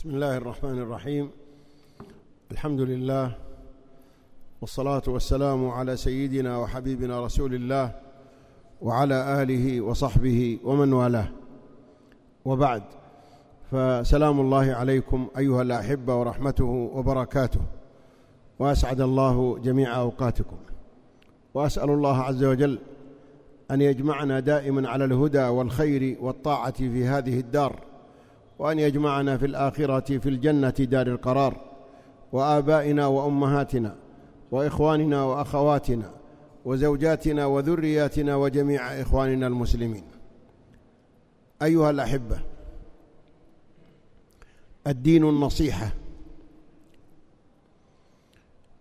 بسم الله الرحمن الرحيم. الحمد لله والصلاة والسلام على سيدنا وحبيبنا رسول الله وعلى آله وصحبه ومن والاه. وبعد فسلام الله عليكم أيها الأحبة ورحمته وبركاته. وأسعد الله جميع أوقاتكم. وأسأل الله عز وجل أن يجمعنا دائما على الهدى والخير والطاعة في هذه الدار. وأن يجمعنا في الآخرة في الجنة دار القرار وآبائنا وأمهاتنا وإخواننا وأخواتنا وزوجاتنا وذرياتنا وجميع إخواننا المسلمين. أيها الأحبة الدين النصيحة.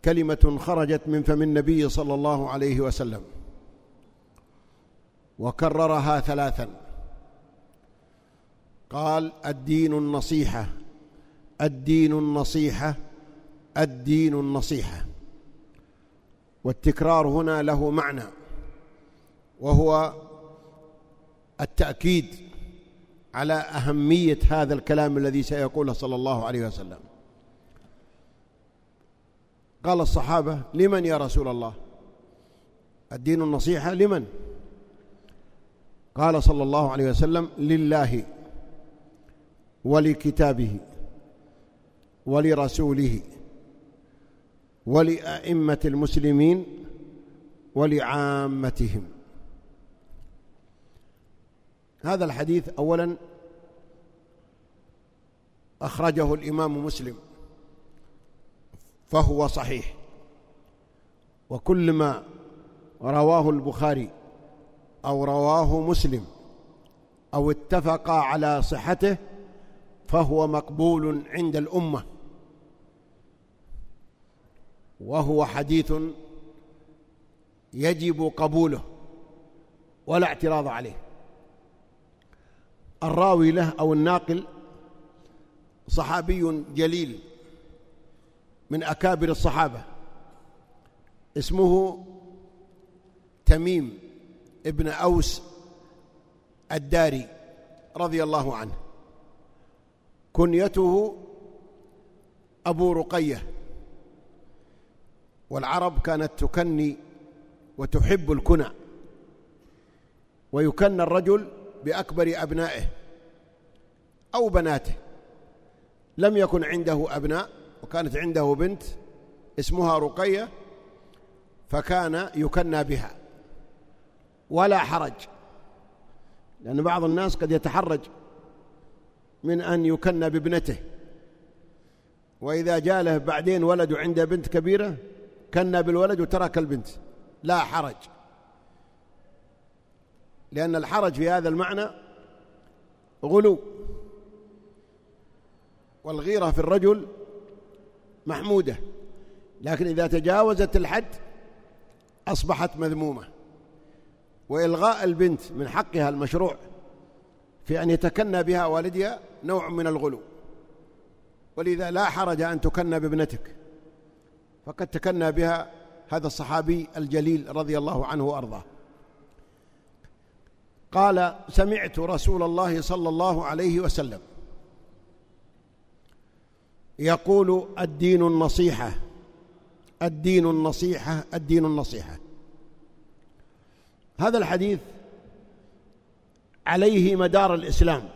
كلمة خرجت من فم النبي صلى الله عليه وسلم وكررها ثلاثا. قال الدين النصيحة الدين النصيحة الدين النصيحة. والتكرار هنا له معنى وهو التأكيد على أهمية هذا الكلام الذي سيقوله صلى الله عليه وسلم. قال الصحابة لمن يا رسول الله؟ الدين النصيحة لمن؟ قال صلى الله عليه وسلم لله. ولكتابه ولرسوله ولأئمة المسلمين ولعامتهم. هذا الحديث أولا أخرجه الإمام مسلم فهو صحيح. وكل ما رواه البخاري أو رواه مسلم أو اتفقا على صحته فهو مقبول عند الأمة. وهو حديث يجب قبوله ولا اعتراض عليه. الراوي له أو الناقل صحابي جليل من أكابر الصحابة. اسمه تميم ابن أوس الداري رضي الله عنه. كنيته أبو رقية والعرب كانت تكني وتحب الكنى ويكن الرجل بأكبر أبنائه أو بناته لم يكن عنده أبناء وكانت عنده بنت اسمها رقية فكان يكنى بها ولا حرج لأن بعض الناس قد يتحرج من أن يكنى بابنته. وإذا جاء له بعدين ولد عنده بنت كبيرة كنى بالولد وترك البنت. لا حرج. لأن الحرج في هذا المعنى غلو. والغيرة في الرجل محمودة. لكن إذا تجاوزت الحد أصبحت مذمومة. وإلغاء البنت من حقها المشروع في أن يتكنى بها والدها نوع من الغلو. ولذا لا حرج أن تكنى بابنتك. فقد تكنى بها هذا الصحابي الجليل رضي الله عنه وأرضاه. قال سمعت رسول الله صلى الله عليه وسلم يقول الدين النصيحة الدين النصيحة الدين النصيحة. هذا الحديث عليه مدار الإسلام.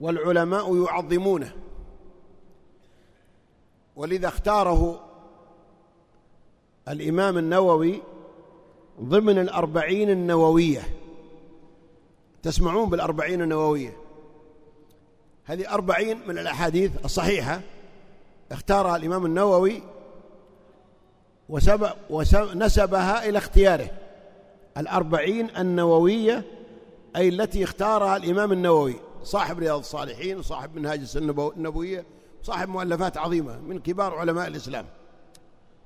والعلماء يعظمونه. ولذا اختاره الإمام النووي ضمن الأربعين النووية. تسمعون بالأربعين النووية؟ هذه أربعين من الأحاديث الصحيحة اختارها الإمام النووي ونسبها إلى اختياره. الأربعين النووية أي التي اختارها الإمام النووي صاحب رياض الصالحين وصاحب منهاج السنة النبوية صاحب مؤلفات عظيمة من كبار علماء الإسلام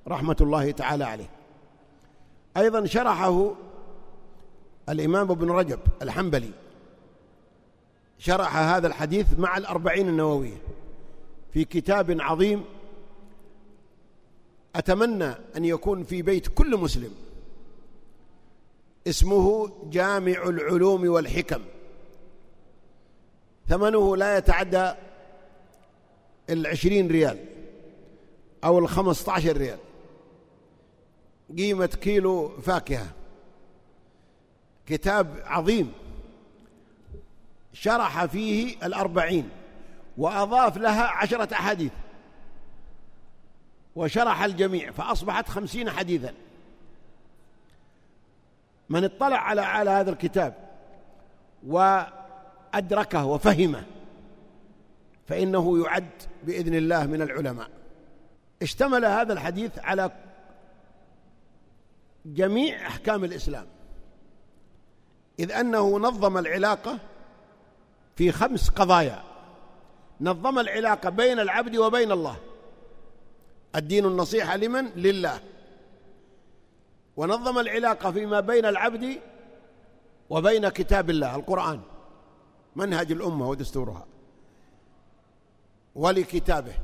رحمة الله تعالى عليه. أيضا شرحه الإمام ابن رجب الحنبلي شرح هذا الحديث مع الأربعين النووية في كتاب عظيم أتمنى أن يكون في بيت كل مسلم. اسمه جامع العلوم والحكم. ثمنه لا يتعدى العشرين ريال أو الخمسة عشر ريال. قيمة كيلو فاكهة. كتاب عظيم. شرح فيه الأربعين وأضاف لها عشرة أحاديث. وشرح الجميع فأصبحت خمسين حديثا. من اطلع على على هذا الكتاب وأدركه وفهمه فإنه يعد بإذن الله من العلماء. اشتمل هذا الحديث على جميع أحكام الإسلام. إذ أنه نظم العلاقة في خمس قضايا. نظم العلاقة بين العبد وبين الله. الدين النصيحة لمن؟ لله. ونظم العلاقة فيما بين العبد وبين كتاب الله القرآن منهج الأمة ودستورها ولكتابه.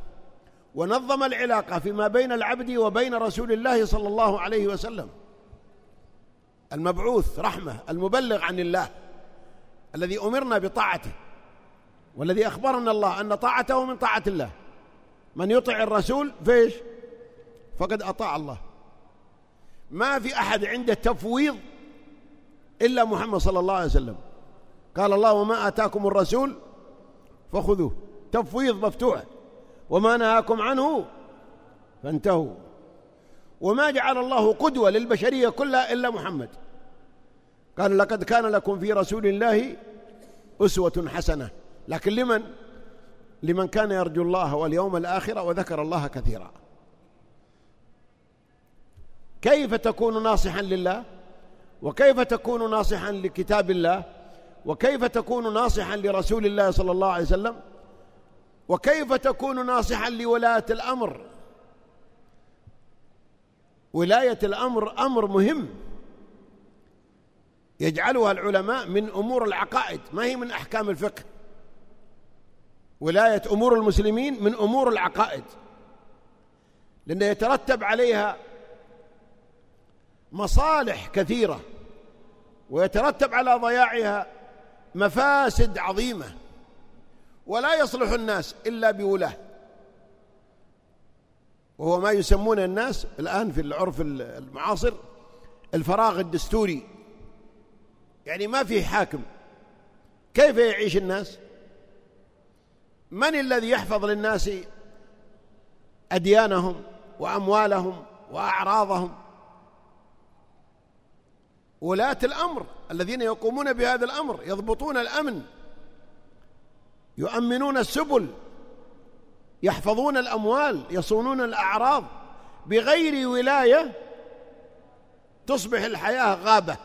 ونظم العلاقة فيما بين العبد وبين رسول الله صلى الله عليه وسلم. المبعوث رحمة المبلغ عن الله الذي أمرنا بطاعته والذي أخبرنا الله أن طاعته من طاعة الله. من يطع الرسول فيش فقد أطاع الله. ما في أحد عنده تفويض إلا محمد صلى الله عليه وسلم. قال الله وما آتاكم الرسول فخذوه. تفويض مفتوح. وما نهاكم عنه فانتهوا. وما جعل الله قدوة للبشرية كلها إلا محمد. قال لقد كان لكم في رسول الله أسوة حسنة. لكن لمن؟ لمن كان يرجو الله واليوم الآخر وذكر الله كثيرا. كيف تكون ناصحا لله؟ وكيف تكون ناصحا لكتاب الله؟ وكيف تكون ناصحا لرسول الله صلى الله عليه وسلم؟ وكيف تكون ناصحا لولاة الأمر؟ ولاية الأمر أمر مهم. يجعلها العلماء من أمور العقائد ما هي من أحكام الفقه. ولاية أمور المسلمين من أمور العقائد. لأنه يترتب عليها مصالح كثيرة ويترتب على ضياعها مفاسد عظيمة ولا يصلح الناس إلا بولاه وهو ما يسمون الناس الآن في العرف المعاصر الفراغ الدستوري. يعني ما في حاكم. كيف يعيش الناس؟ من الذي يحفظ للناس أديانهم وأموالهم وأعراضهم؟ ولاة الأمر الذين يقومون بهذا الأمر يضبطون الأمن يؤمنون السبل يحفظون الأموال يصونون الأعراض بغير ولاية تصبح الحياة غابة.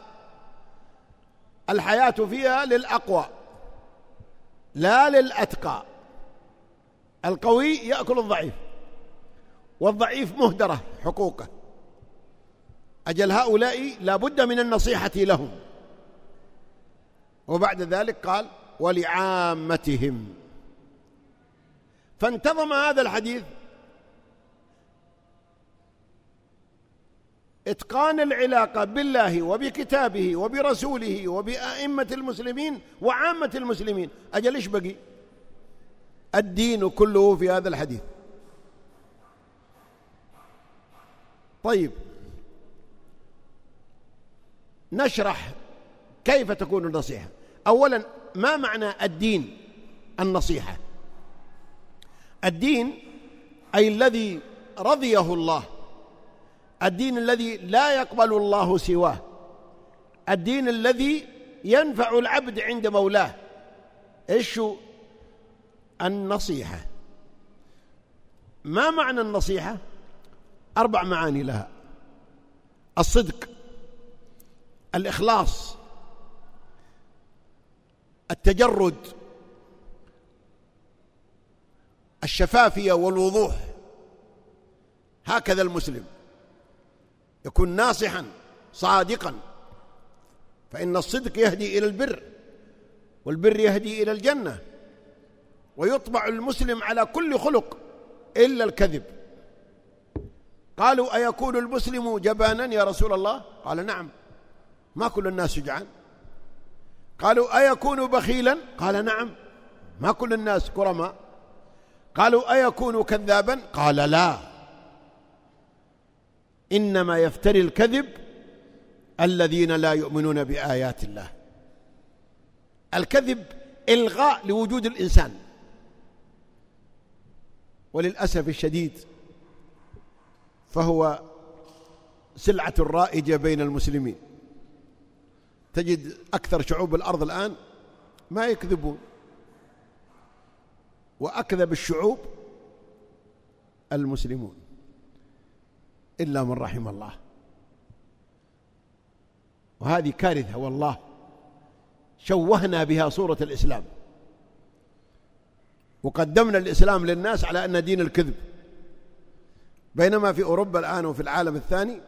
الحياة فيها للأقوى لا للأتقى. القوي يأكل الضعيف والضعيف مهدرة حقوقه. أجل هؤلاء لا بد من النصيحة لهم. وبعد ذلك قال ولعامتهم. فانتظم هذا الحديث. إتقان العلاقة بالله وبكتابه وبرسوله وبأئمة المسلمين وعامة المسلمين. أجل إيش بقي؟ الدين كله في هذا الحديث. طيب. نشرح كيف تكون النصيحة. أولا ما معنى الدين؟ النصيحة. الدين أي الذي رضيه الله. الدين الذي لا يقبل الله سواه. الدين الذي ينفع العبد عند مولاه. إيش النصيحة. ما معنى النصيحة؟ أربع معاني لها. الصدق. الإخلاص التجرد الشفافية والوضوح. هكذا المسلم يكون ناصحا صادقا. فإن الصدق يهدي إلى البر والبر يهدي إلى الجنة. ويطبع المسلم على كل خلق إلا الكذب. قالوا أيكون المسلم جبانا يا رسول الله؟ قال نعم. ما كل الناس شجعان قالوا أيكون بخيلا؟ قال نعم. ما كل الناس كرماء. قالوا أيكون كذابا؟ قال لا. إنما يفتري الكذب الذين لا يؤمنون بآيات الله. الكذب إلغاء لوجود الإنسان. وللأسف الشديد فهو سلعة رائجة بين المسلمين. تجد أكثر شعوب الأرض الآن ما يكذبون. وأكذب الشعوب المسلمون. إلا من رحم الله. وهذه كارثة والله. شوهنا بها صورة الإسلام. وقدمنا الإسلام للناس على أن دين الكذب. بينما في أوروبا الآن وفي العالم الثاني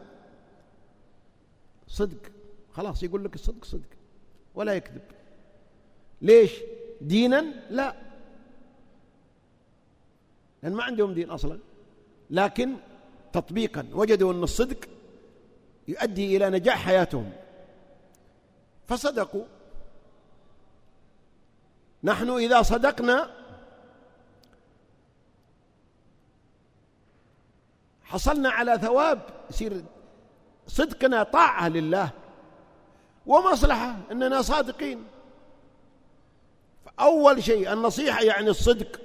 صدق. خلاص يقول لك الصدق صدق ولا يكذب. ليش؟ دينا؟ لا. لأن ما عندهم دين أصلا. لكن تطبيقا وجدوا أن الصدق يؤدي إلى نجاح حياتهم. فصدقوا. نحن إذا صدقنا حصلنا على ثواب يصير صدقنا طاعة لله. ومصلحة أننا صادقين. فأول شيء النصيحة يعني الصدق.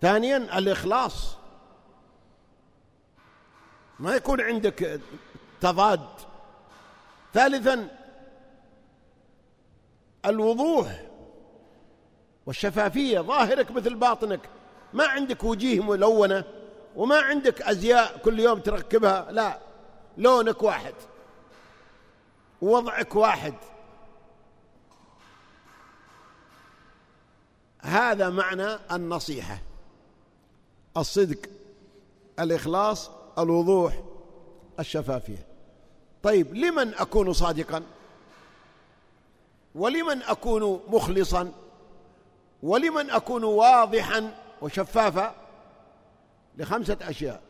ثانيا الإخلاص. ما يكون عندك تضاد. ثالثا الوضوح والشفافية. ظاهرك مثل باطنك. ما عندك وجيه ملونة وما عندك أزياء كل يوم تركبها. لا لونك واحد. ووضعك واحد. هذا معنى النصيحة. الصدق الإخلاص الوضوح الشفافية. طيب لمن أكون صادقا؟ ولمن أكون مخلصا؟ ولمن أكون واضحا وشفافا؟ لخمسة أشياء.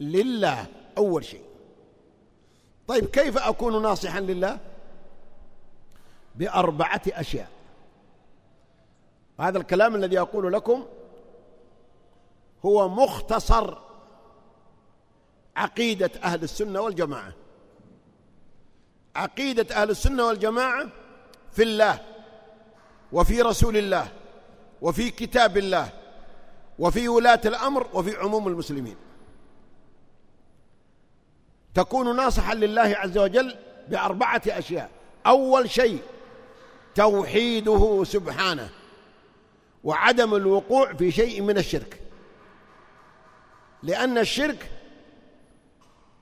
لله أول شيء. طيب كيف أكون ناصحا لله؟ بأربعة أشياء. هذا الكلام الذي أقول لكم هو مختصر عقيدة أهل السنة والجماعة. عقيدة أهل السنة والجماعة في الله وفي رسول الله وفي كتاب الله وفي ولاة الأمر وفي عموم المسلمين. تكون ناصحا لله عز وجل بأربعة أشياء. أول شيء توحيده سبحانه وعدم الوقوع في شيء من الشرك. لأن الشرك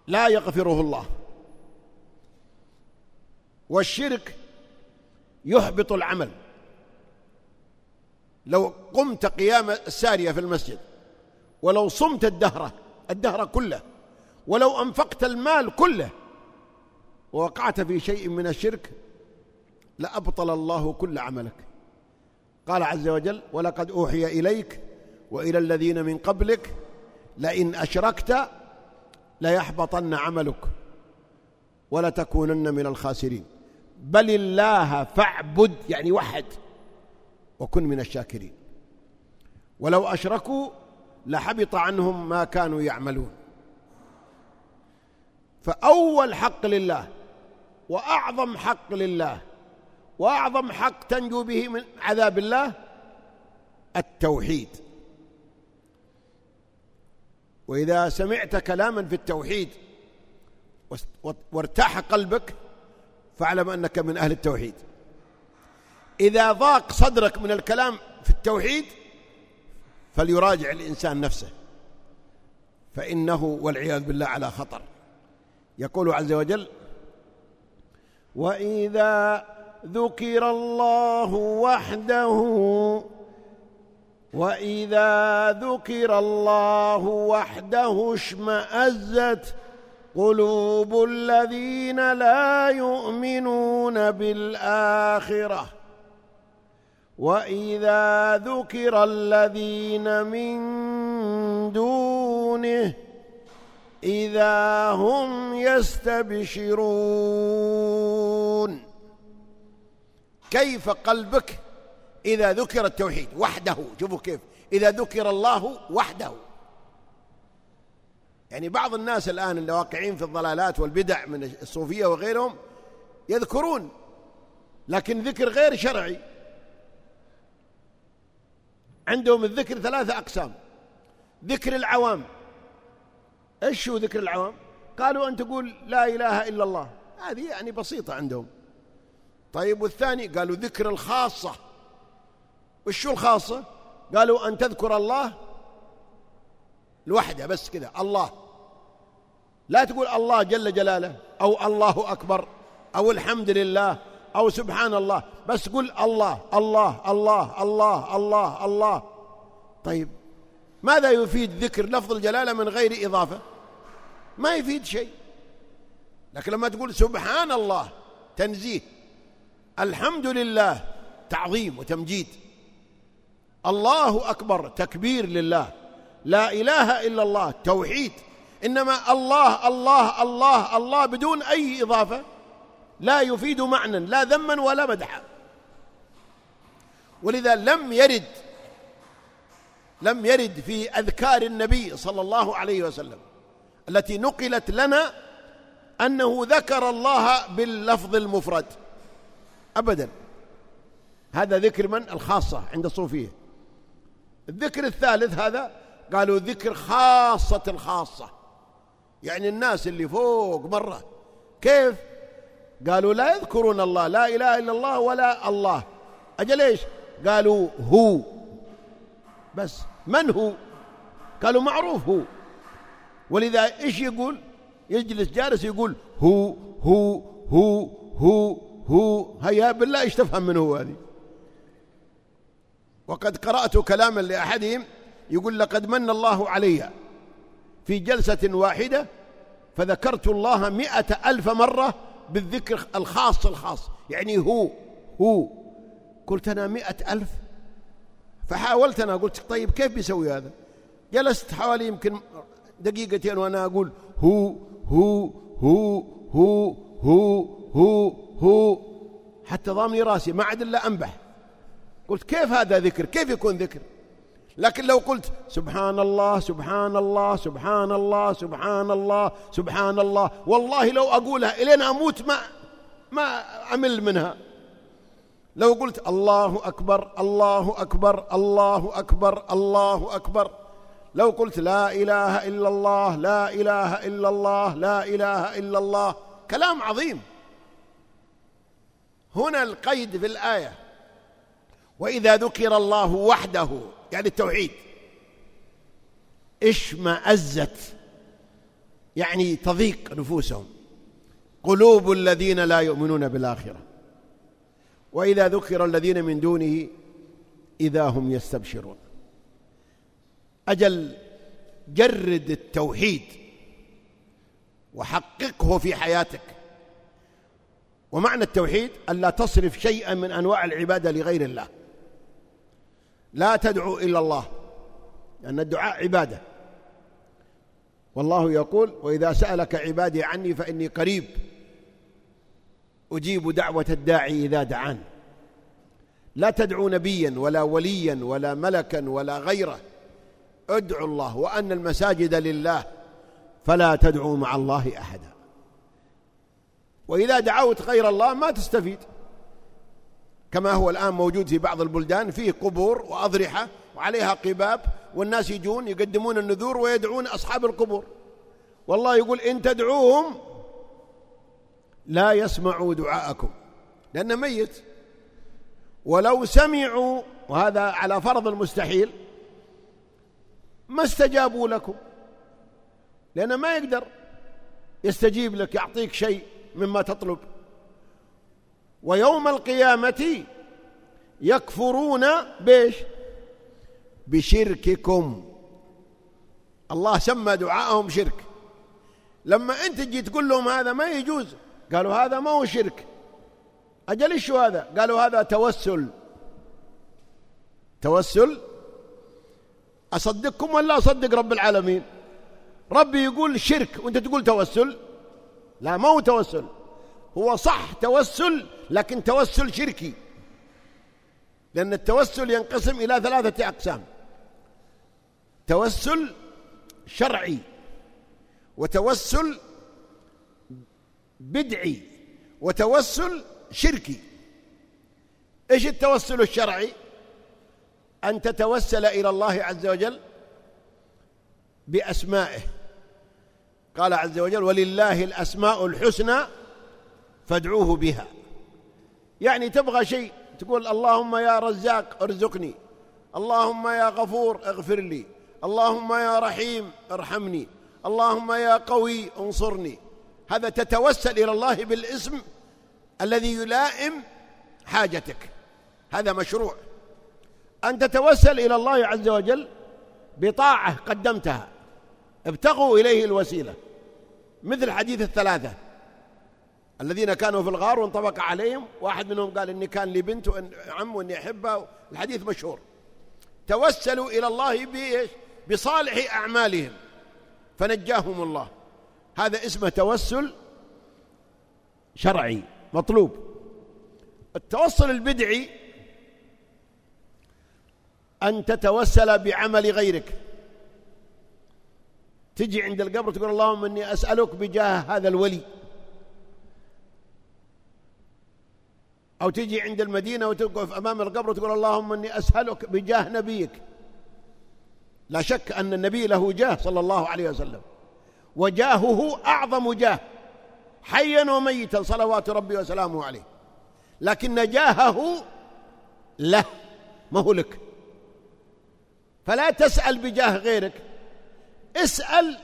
لا يغفره الله. والشرك يحبط العمل. لو قمت قيام السارية في المسجد ولو صمت الدهر الدهر كله ولو أنفقت المال كله ووقعت في شيء من الشرك لأبطل الله كل عملك. قال عز وجل ولقد أوحي إليك وإلى الذين من قبلك لئن أشركت ليحبطن عملك ولتكونن من الخاسرين. بل الله فاعبد يعني وحد وكن من الشاكرين. ولو أشركوا لحبط عنهم ما كانوا يعملون. فأول حق لله وأعظم حق لله وأعظم حق تنجو به من عذاب الله التوحيد. وإذا سمعت كلاما في التوحيد وارتاح قلبك فاعلم أنك من أهل التوحيد. إذا ضاق صدرك من الكلام في التوحيد فليراجع الإنسان نفسه. فإنه والعياذ بالله على خطر. يقول عز وجل وإذا ذكر الله وحده وإذا ذكر الله وحده اشمأزت قلوب الذين لا يؤمنون بالآخرة. وإذا ذكر الذين من دونه إذا هم يستبشرون. كيف قلبك إذا ذكر التوحيد وحده؟ شوفوا كيف. إذا ذكر الله وحده. يعني بعض الناس الآن اللي واقعين في الضلالات والبدع من الصوفية وغيرهم يذكرون لكن ذكر غير شرعي. عندهم الذكر ثلاثة أقسام. ذكر العوام. إيش هو ذكر العوام؟ قالوا أن تقول لا إله إلا الله. هذه يعني بسيطة عندهم. طيب والثاني قالوا ذكر الخاصة. وش الخاصة؟ قالوا أن تذكر الله لوحده بس كذا الله. لا تقول الله جل جلاله أو الله أكبر أو الحمد لله أو سبحان الله بس قل الله الله الله الله الله الله. طيب ماذا يفيد ذكر لفظ الجلالة من غير إضافة؟ ما يفيد شيء. لكن لما تقول سبحان الله تنزيه. الحمد لله تعظيم وتمجيد. الله أكبر تكبير لله. لا إله إلا الله توحيد. إنما الله الله الله الله بدون أي إضافة لا يفيد معنى لا ذما ولا مدحا. ولذا لم يرد لم يرد في أذكار النبي صلى الله عليه وسلم التي نقلت لنا أنه ذكر الله باللفظ المفرد. أبدا. هذا ذكر من؟ الخاصة عند الصوفية. الذكر الثالث هذا قالوا ذكر خاصة الخاصة. يعني الناس اللي فوق مرة. كيف؟ قالوا لا يذكرون الله لا إله إلا الله ولا الله. أجل إيش؟ قالوا هو. بس من هو؟ قالوا معروف هو. ولذا إيش يقول؟ يجلس جالس يقول هو هو هو هو هو هيا بالله إيش تفهم من هو هذه؟ وقد قرأت كلاما لأحدهم يقول لقد من الله علي في جلسة واحدة فذكرت الله مئة ألف مرة بالذكر الخاص الخاص يعني هو هو. قلت أنا مئة ألف؟ فحاولت أنا قلت طيب كيف بيسوي هذا؟ جلست حوالي يمكن دقيقتين وأنا أقول هو هو هو هو هو هو هو. حتى ضامني راسي ما عاد إلا أنبح. قلت كيف هذا ذكر؟ كيف يكون ذكر؟ لكن لو قلت سبحان الله سبحان الله سبحان الله سبحان الله سبحان الله والله لو أقولها إلين أموت ما ما أمل منها. لو قلت الله أكبر الله أكبر الله أكبر الله أكبر. لو قلت لا إله إلا الله لا إله إلا الله لا إله إلا الله كلام عظيم. هنا القيد في الآية. وإذا ذكر الله وحده يعني التوحيد اشمأزت يعني تضيق نفوسهم. قلوب الذين لا يؤمنون بالآخرة. وإذا ذكر الذين من دونه إذا هم يستبشرون. أجل جرد التوحيد وحققه في حياتك. ومعنى التوحيد ألا تصرف شيئا من أنواع العبادة لغير الله. لا تدعو إلا الله لأن الدعاء عبادة. والله يقول وإذا سألك عبادي عني فإني قريب أجيب دعوة الداعي إذا دعان. لا تدعو نبيا ولا وليا ولا ملكا ولا غيره. ادعوا الله وأن المساجد لله فلا تدعوا مع الله أحدا. وإذا دعوت غير الله ما تستفيد. كما هو الآن موجود في بعض البلدان فيه قبور وأضرحة وعليها قباب والناس يجون يقدمون النذور ويدعون أصحاب القبور. والله يقول إن تدعوهم لا يسمعوا دعاءكم لأنه ميت. ولو سمعوا وهذا على فرض المستحيل ما استجابوا لكم. لأنه ما يقدر يستجيب لك يعطيك شيء مما تطلب. ويوم القيامة يكفرون بيش بشرككم. الله سمى دعاءهم شرك. لما أنت تجي تقول لهم هذا ما يجوز قالوا هذا ما هو شرك. أجل شو هذا؟ قالوا هذا توسل. توسل أصدقكم ولا أصدق رب العالمين؟ ربي يقول شرك وأنت تقول توسل؟ لا ما هو توسل. هو صح توسل لكن توسل شركي. لأن التوسل ينقسم إلى ثلاثة أقسام. توسل شرعي وتوسل بدعي وتوسل شركي. إيش التوسل الشرعي؟ أن تتوسل إلى الله عز وجل بأسمائه. قال عز وجل ولله الأسماء الحسنى فادعوه بها. يعني تبغى شيء تقول اللهم يا رزاق ارزقني. اللهم يا غفور اغفر لي. اللهم يا رحيم ارحمني. اللهم يا قوي انصرني. هذا تتوسل إلى الله بالاسم الذي يلائم حاجتك. هذا مشروع. أن تتوسل إلى الله عز وجل بطاعة قدمتها. ابتغوا إليه الوسيلة. مثل حديث الثلاثة. الذين كانوا في الغار وانطبق عليهم واحد منهم قال إني كان لي بنت وعم وإني أحبها. الحديث مشهور. توسلوا إلى الله بإيش؟ بصالح أعمالهم. فنجاهم الله. هذا اسمه توسل شرعي مطلوب. التوسل البدعي أن تتوسل بعمل غيرك. تجي عند القبر تقول اللهم إني أسألك بجاه هذا الولي. أو تجي عند المدينة وتوقف أمام القبر وتقول اللهم إني أسألك بجاه نبيك. لا شك أن النبي له جاه صلى الله عليه وسلم. وجاهه أعظم جاه حيا وميتا صلوات ربي وسلامه عليه. لكن جاهه له ما هو لك. فلا تسأل بجاه غيرك. اسأل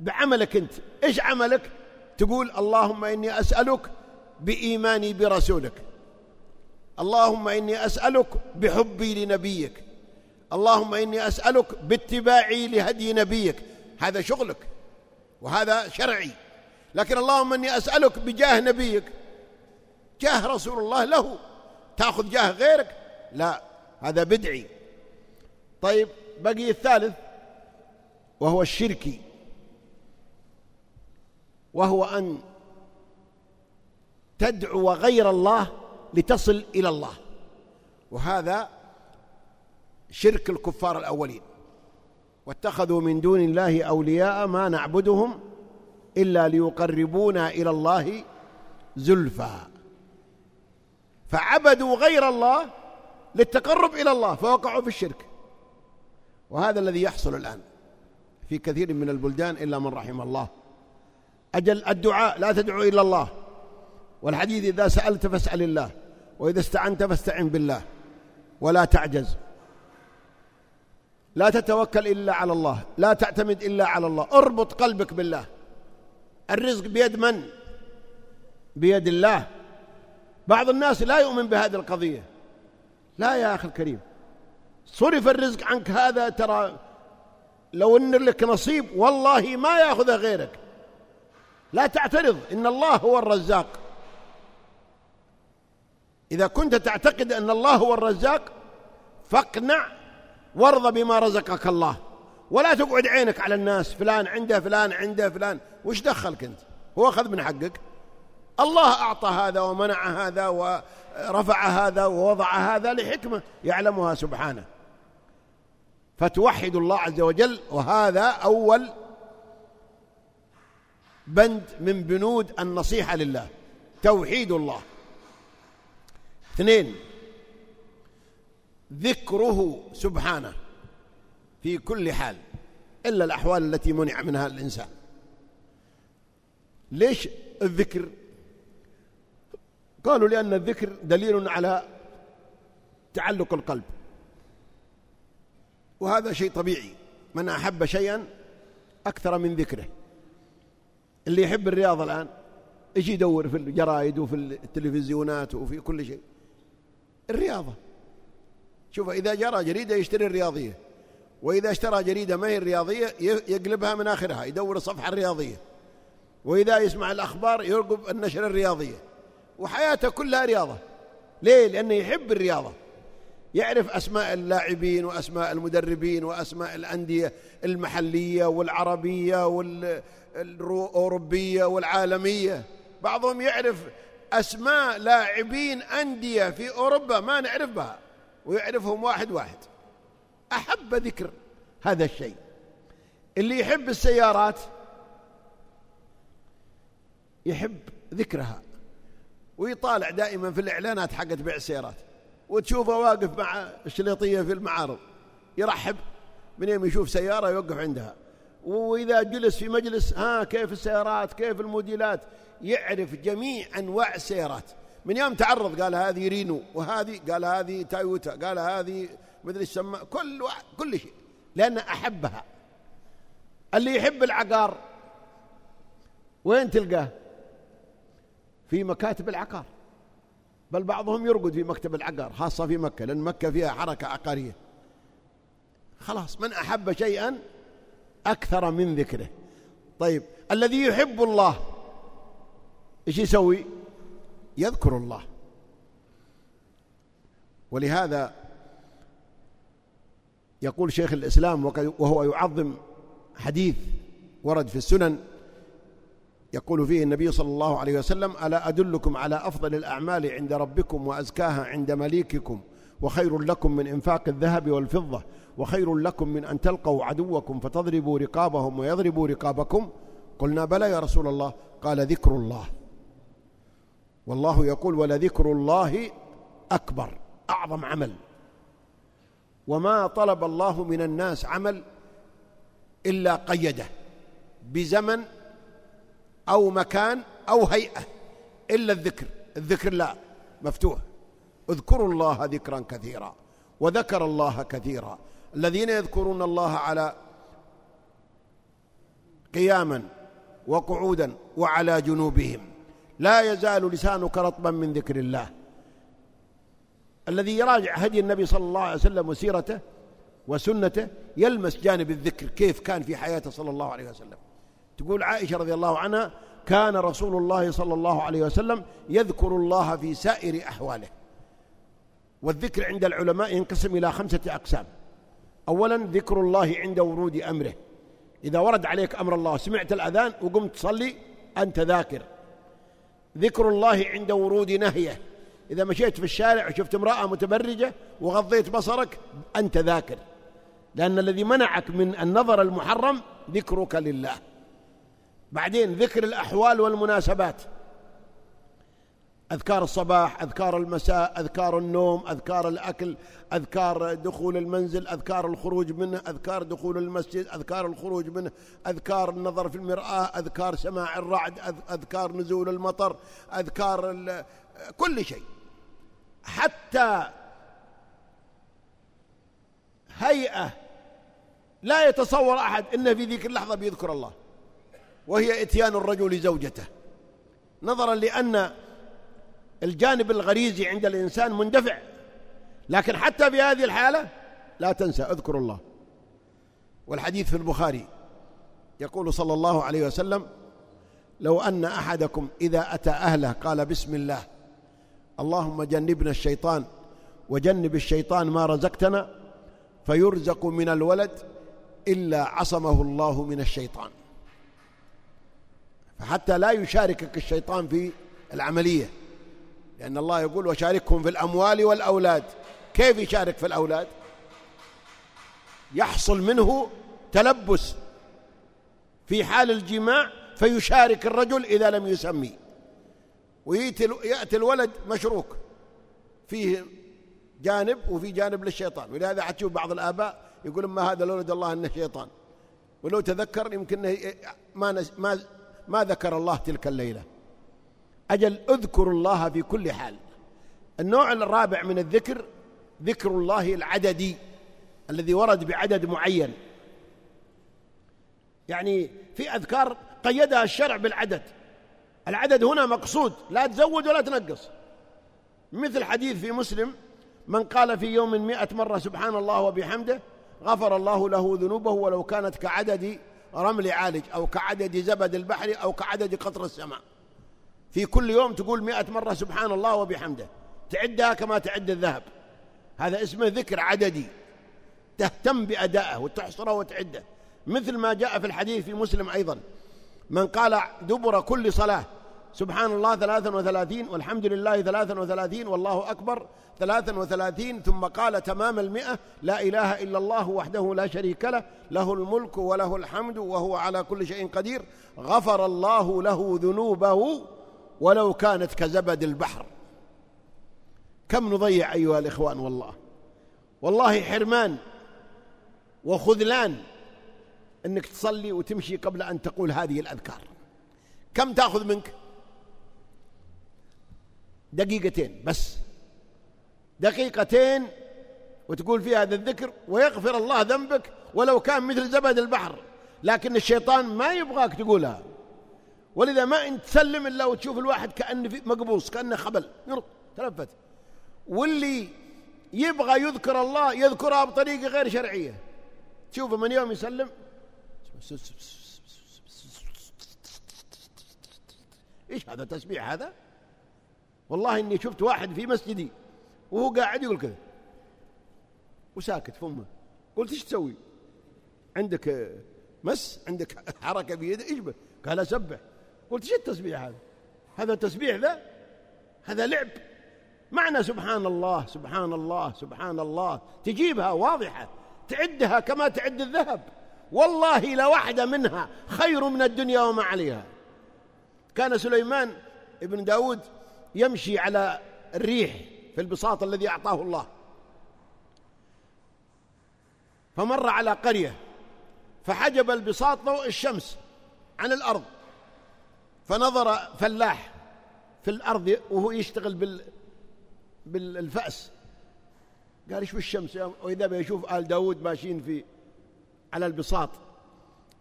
بعملك أنت. إيش عملك؟ تقول اللهم إني أسألك بإيماني برسولك. اللهم إني أسألك بحبي لنبيك. اللهم إني أسألك باتباعي لهدي نبيك. هذا شغلك وهذا شرعي. لكن اللهم إني أسألك بجاه نبيك. جاه رسول الله له. تأخذ جاه غيرك؟ لا هذا بدعي. طيب بقي الثالث وهو الشركي وهو أن تدعو غير الله لتصل إلى الله. وهذا شرك الكفار الأولين. واتخذوا من دون الله أولياء ما نعبدهم إلا ليقربونا إلى الله زلفى. فعبدوا غير الله للتقرب إلى الله فوقعوا في الشرك. وهذا الذي يحصل الآن في كثير من البلدان إلا من رحم الله. أجل الدعاء لا تدعو إلا الله. والحديث إذا سألت فاسأل الله وإذا استعنت فاستعن بالله. ولا تعجز. لا تتوكل إلا على الله لا تعتمد إلا على الله. اربط قلبك بالله. الرزق بيد من؟ بيد الله. بعض الناس لا يؤمن بهذه القضية. لا يا أخي الكريم. صرف الرزق عنك هذا ترى لو إن لك نصيب والله ما ياخذه غيرك. لا تعترض إن الله هو الرزاق. إذا كنت تعتقد إن الله هو الرزاق فاقنع وارضى بما رزقك الله. ولا تقعد عينك على الناس فلان عنده فلان عنده فلان. وش دخلك أنت؟ هو أخذ من حقك. الله أعطى هذا ومنع هذا ورفع هذا ووضع هذا لحكمة يعلمها سبحانه. فتوحد الله عز وجل وهذا أول بند من بنود النصيحة لله توحيد الله. اثنين ذكره سبحانه في كل حال إلا الأحوال التي منع منها الإنسان. ليش الذكر؟ قالوا لأن الذكر دليل على تعلق القلب. وهذا شيء طبيعي. من أحب شيئا أكثر من ذكره. اللي يحب الرياضة الآن يجي يدور في الجرائد وفي التلفزيونات وفي كل شيء. الرياضة. شوف إذا جرى جريدة يشتري الرياضية. وإذا اشترى جريدة ما هي الرياضية يقلبها من آخرها يدور الصفحة الرياضية. وإذا يسمع الأخبار يرقب النشر الرياضية. وحياته كلها رياضة. ليه؟ لأنه يحب الرياضة. يعرف أسماء اللاعبين وأسماء المدربين وأسماء الأندية المحلية والعربية والأوروبية والعالمية. بعضهم يعرف أسماء لاعبين أندية في أوروبا ما نعرف بها ويعرفهم واحد واحد. أحب ذكر هذا الشيء. اللي يحب السيارات يحب ذكرها ويطالع دائما في الإعلانات حقت بيع السيارات. وتشوفه واقف مع الشليطية في المعارض يرحب من يوم يشوف سيارة يوقف عندها. وإذا جلس في مجلس ها كيف السيارات كيف الموديلات؟ يعرف جميع أنواع السيارات. من يوم تعرض قال هذه رينو وهذه قال هذه تايوتا قال هذه مدري السماء كل واحد كل شيء لأنه أحبها. اللي يحب العقار وين تلقاه؟ في مكاتب العقار. بل بعضهم يرقد في مكتب العقار خاصة في مكة لأن مكة فيها حركة عقارية. خلاص من أحب شيئا أكثر من ذكره. طيب الذي يحب الله إيش يسوي؟ يذكر الله. ولهذا يقول شيخ الإسلام وهو يعظم حديث ورد في السنن يقول فيه النبي صلى الله عليه وسلم ألا أدلكم على أفضل الأعمال عند ربكم وأزكاها عند مليككم؟ وخير لكم من إنفاق الذهب والفضة وخير لكم من أن تلقوا عدوكم فتضربوا رقابهم ويضربوا رقابكم؟ قلنا بلى يا رسول الله. قال ذكر الله. والله يقول ولذكر الله أكبر أعظم عمل. وما طلب الله من الناس عمل إلا قيده بزمن أو مكان أو هيئة إلا الذكر الذكر لا مفتوح. اذكروا الله ذكرا كثيرا وذكر الله كثيرا. الذين يذكرون الله على قياما وقعودا وعلى جنوبهم لا يزال لسانك رطبا من ذكر الله. الذي يراجع هدي النبي صلى الله عليه وسلم وسيرته وسنته يلمس جانب الذكر كيف كان في حياته صلى الله عليه وسلم. تقول عائشة رضي الله عنها كان رسول الله صلى الله عليه وسلم يذكر الله في سائر أحواله. والذكر عند العلماء ينقسم إلى خمسة أقسام. أولا ذكر الله عند ورود أمره. إذا ورد عليك أمر الله سمعت الأذان وقمت تصلي أنت ذاكر. ذكر الله عند ورود نهيه. إذا مشيت في الشارع وشفت امرأة متبرجة وغضيت بصرك أنت ذاكر. لأن الذي منعك من النظر المحرم ذكرك لله. بعدين ذكر الأحوال والمناسبات. أذكار الصباح أذكار المساء أذكار النوم أذكار الأكل أذكار دخول المنزل أذكار الخروج منه أذكار دخول المسجد أذكار الخروج منه أذكار النظر في المرآة أذكار سماع الرعد أذكار نزول المطر أذكار كل شيء. حتى هيئة لا يتصور أحد إنه في ذيك اللحظة بيذكر الله. وهي إتيان الرجل زوجته نظرا لأن الجانب الغريزي عند الإنسان مندفع لكن حتى في هذه الحالة لا تنسى أذكر الله. والحديث في البخاري يقول صلى الله عليه وسلم لو أن أحدكم إذا أتى أهله قال بسم الله اللهم جنبنا الشيطان وجنب الشيطان ما رزقتنا فيرزق من الولد إلا عصمه الله من الشيطان. فحتى لا يشاركك الشيطان في العملية. لأن الله يقول وشاركهم في الأموال والأولاد. كيف يشارك في الأولاد؟ يحصل منه تلبس في حال الجماع فيشارك الرجل إذا لم يسمي. ويأتي الولد مشروك. فيه جانب وفي جانب للشيطان. ولهذا حتشوف بعض الآباء يقول ما هذا الولد الله أنه شيطان. ولو تذكر يمكن ما ما ما ذكر الله تلك الليلة. أجل اذكر الله في كل حال. النوع الرابع من الذكر ذكر الله العددي الذي ورد بعدد معين. يعني في أذكار قيدها الشرع بالعدد. العدد هنا مقصود لا تزود ولا تنقص. مثل حديث في مسلم من قال في يوم مئة مرة سبحان الله وبحمده غفر الله له ذنوبه ولو كانت كعدد رمل عالج أو كعدد زبد البحر أو كعدد قطر السماء. في كل يوم تقول مئة مرة سبحان الله وبحمده. تعدها كما تعد الذهب. هذا اسمه ذكر عددي. تهتم بأدائه وتحصره وتعده. مثل ما جاء في الحديث في مسلم أيضا. من قال دبر كل صلاة سبحان الله ثلاثا وثلاثين والحمد لله ثلاثا وثلاثين والله أكبر ثلاثا وثلاثين ثم قال تمام المئة لا إله إلا الله وحده لا شريك له له الملك وله الحمد وهو على كل شيء قدير. غفر الله له ذنوبه ولو كانت كزبد البحر. كم نضيع أيها الإخوان والله. والله حرمان وخذلان أنك تصلي وتمشي قبل أن تقول هذه الأذكار. كم تأخذ منك؟ دقيقتين بس. دقيقتين وتقول فيها هذا الذكر ويغفر الله ذنبك ولو كان مثل زبد البحر. لكن الشيطان ما يبغاك تقولها. ولذا ما انت تسلم إلا وتشوف الواحد كأنه مقبوص كأنه خبل. تلفت. واللي يبغى يذكر الله يذكرها بطريقة غير شرعية. تشوفه من يوم يسلم. إيش هذا تسبيح هذا؟ والله إني شفت واحد في مسجدي وهو قاعد يقول كذا. وساكت فمه قلت إيش تسوي؟ عندك مس؟ عندك حركة بيده إيش قال أسبح. قلت إيش التسبيح هذا؟ هذا تسبيح ذا؟ هذا لعب. معنى سبحان الله سبحان الله سبحان الله. تجيبها واضحة. تعدها كما تعد الذهب. والله لواحده منها خير من الدنيا وما عليها. كان سليمان ابن داود يمشي على الريح في البساط الذي أعطاه الله. فمر على قرية فحجب البساط ضوء الشمس عن الأرض فنظر فلاح في الأرض وهو يشتغل بال بالفأس. قال إيش بالشمس؟ وإذا بيشوف آل داود ماشيين في على البساط.